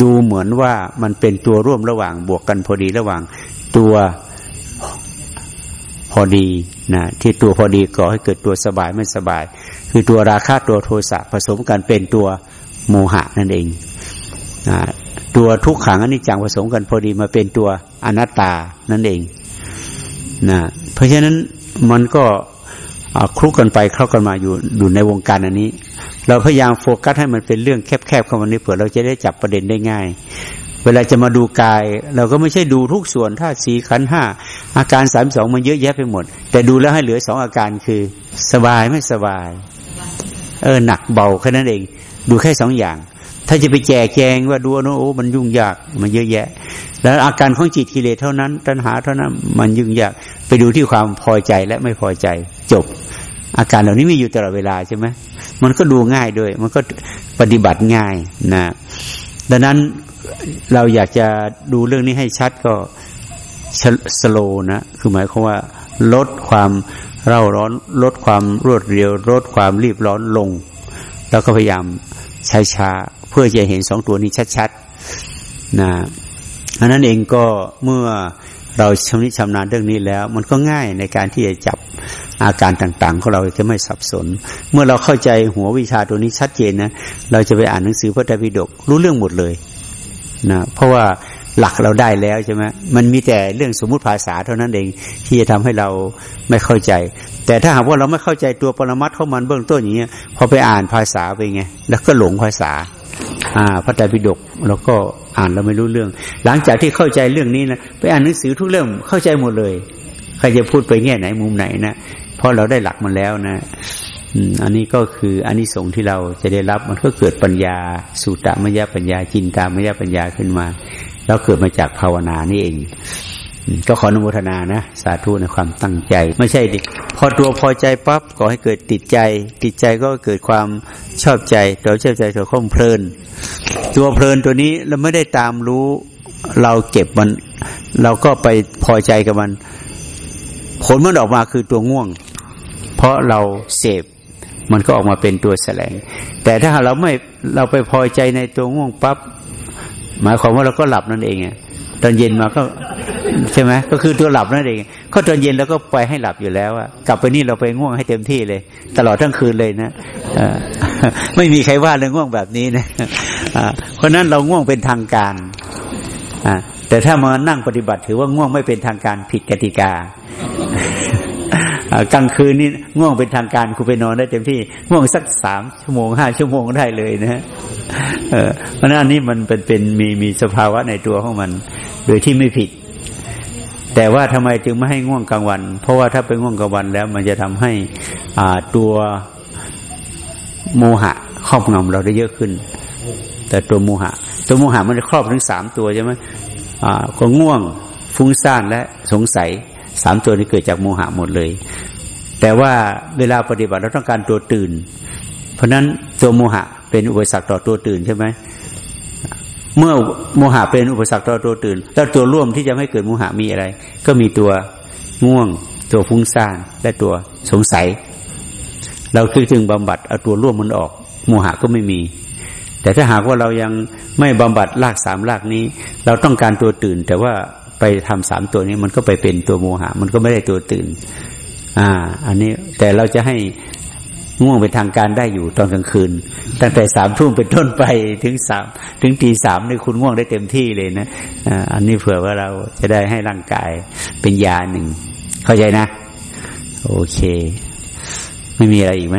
ดูเหมือนว่ามันเป็นตัวร่วมระหว่างบวกกันพอดีระหว่างตัวพอดีนะที่ตัวพอดีก่อให้เกิดตัวสบายไม่สบาย คือตัวราคะตัวโทสะผสมกันเป็นตัวโมหะนั่นเองนะตัวทุกขังอนิจจังผสมกันพอดีมาเป็นตัวอนัตตานั่นเองนะเพราะฉะนั้นมันก็คลุกกันไปเข้ากันมาอยู่อยู่ในวงการอันนี้ เราพยายามโฟกัสให้มันเป็นเรื่องแคบๆเข้ามานี้เผื่อเราจะได้จับประเด็นได้ง่าย เวลาจะมาดูกาย เราก็ไม่ใช่ดูทุกส่วนถ้าสีขันห้าอาการสามสองมันเยอะแยะไปหมด แต่ดูแล้วให้เหลือสองอาการคือ สบายไม่สบาย เออหนักเบาแค่นั้นเอง ดูแค่สองอย่าง ถ้าจะไปแจกแจงว่าดูโน้โอ้มันยุ่งยากมันเยอะแยะ แล้วอาการของจิตกิเลสเท่านั้น ตัณหาเท่านั้นมันยุ่งยากไปดูที่ความพอใจและไม่พอใจจบ อาการเหล่านี้มีอยู่ตลอดเวลาใช่ไหม มันก็ดูง่ายด้วย มันก็ปฏิบัติง่ายนะดังนั้นเราอยากจะดูเรื่องนี้ให้ชัดก็สโลนะ คือหมายความว่า ลดความเร่าร้อน ลดความรวดเร็ว ลดความรีบร้อนลง แล้วก็พยายามช้าช้า เพื่อจะเห็นสองตัวนี้ชัดๆนะอันนั้นเองก็เมื่อ เราชำนิชำนาญเรื่องนี้แล้ว มันก็ง่ายในการที่จะจับอาการต่างๆของเราจะไม่สับสน เมื่อเราเข้าใจหัววิชาตัวนี้ชัดเจนนะเราจะไปอ่านหนังสือพระไตรปิฎกรู้เรื่องหมดเลยนะเพราะว่าหลักเราได้แล้วใช่ไหมมันมีแต่เรื่องสมมุติภาษาเท่านั้นเองที่จะทำให้เราไม่เข้าใจ แต่ถ้าหากว่าเราไม่เข้าใจตัวปรมัตเข้ามันเบื้องต้นอย่างเงี้ยพอไปอ่านภาษาไปไงแล้วก็หลงภาษา พระไตรปิฎกเราก็อ่านเราไม่รู้เรื่อง หลังจากที่เข้าใจเรื่องนี้นะไปอ่านหนังสือทุกเรื่องเข้าใจหมดเลย ใครจะพูดไปแง่ไหนมุมไหนนะเพราะเราได้หลักมันแล้วนะอันนี้ก็คืออันนี้สงที่เราจะได้รับมันก็เกิดปัญญาสุตตมยปัญญาจินตามยปัญญาขึ้นมา แล้วเกิดมาจากภาวนานี่เอง ก็ขออนุโมทนานะสาธุในความตั้งใจ ไม่ใช่ดิพอตัวพอใจปั๊บก็ให้เกิดติดใจ ติดใจก็เกิดความชอบใจเราชอบใจตัวข้อมเพลิน ตัวเพลินตัวนี้เราไม่ได้ตามรู้ เราเก็บมัน เราก็ไปพอใจกับมัน ผลมันออกมาคือตัวง่วง เพราะเราเสพมันก็ออกมาเป็นตัวแสลง แต่ถ้าเราไม่เราไปพอใจในตัวง่วงปับ๊บหมายความว่าเราก็หลับนั่นเองตอนเย็นมาก็ ใช่ไหมก็คือตัวหลับนั่นเองก็ตอนเย็นเราก็ไปให้หลับอยู่แล้วอะกลับไปนี่เราไปง่วงให้เต็มที่เลย ตลอดทั้งคืนเลยนะไม่มีใครว่าเรื่องง่วงแบบนี้นะเพราะนั้นเราง่วงเป็นทางการแต่ถ้ามานั่งปฏิบัติถือว่าง่วงไม่เป็นทางการผิดกติกากลางคืนนี่ง่วงเป็นทางการคุณไปนอนได้เต็มที่ง่วงสักสามชั่วโมงห้าชั่วโมงได้เลยนะฮะเพราะนั้นอันนี้มันเป็นเป็นมีมีสภาวะในตัวของมัน โดยที่ไม่ผิด แต่ว่าทำไมจึงไม่ให้ง่วงกลางวัน เพราะว่าถ้าไปง่วงกลางวันแล้ว มันจะทำให้อ่าตัวโมหะครอบงำเราได้เยอะขึ้น แต่ตัวโมหะ ตัวโมหะมันจะครอบทั้งสามตัวใช่ไหมอ่าก็ง่วงฟุ้งซ่านและสงสัยสามตัวนี้เกิดจากโมหะหมดเลย แต่ว่าเวลาปฏิบัติเราต้องการตัวตื่น เพราะนั้นตัวโมหะเป็นอุปสรรคต่อตัวตื่นใช่ไหม เมื่อโมหะเป็นอุปสรรคต่อตัวตื่น แล้วตัวร่วมที่จะไม่เกิดโมหะมีอะไร ก็มีตัวง่วง ตัวฟุ้งซ่านและตัวสงสัย เราคือจึงบำบัดเอาตัวร่วมมันออก โมหะก็ไม่มี แต่ถ้าหากว่าเรายังไม่บำบัดรากสามรากนี้ เราต้องการตัวตื่น แต่ว่าไปทำสามตัวนี้มันก็ไปเป็นตัวโมหะ มันก็ไม่ได้ตัวตื่น อ่า อันนี้แต่เราจะให้ ง่วงเป็นทางการได้อยู่ตอนกลางคืน ตั้งแต่สามทุ่มเป็นต้นไปถึงสามถึงตีสามนี่คุณง่วงได้เต็มที่เลยนะอันนี้เผื่อว่าเราจะได้ให้ร่างกายเป็นยาหนึ่ง เข้าใจนะ โอเค ไม่มีอะไรอีกไหม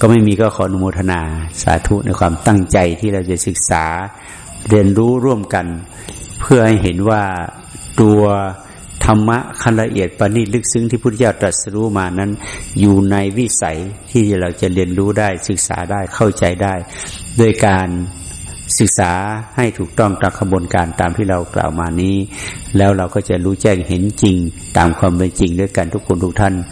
ก็ไม่มีก็ขออนุโมทนาสาธุในความตั้งใจที่เราจะศึกษาเรียนรู้ร่วมกัน เพื่อให้เห็นว่าตัว ธรรมะขั้นละเอียดปณิลึกซึ้งที่พุทธเจ้าตรัสรู้มานั้น อยู่ในวิสัยที่เราจะเรียนรู้ได้ศึกษาได้เข้าใจได้ด้วยการศึกษาให้ถูกต้องตามขบวนการตามที่เรากล่าวมานี้ แล้วเราก็จะรู้แจ้งเห็นจริงตามความเป็นจริงด้วยกันทุกคนทุกท่าน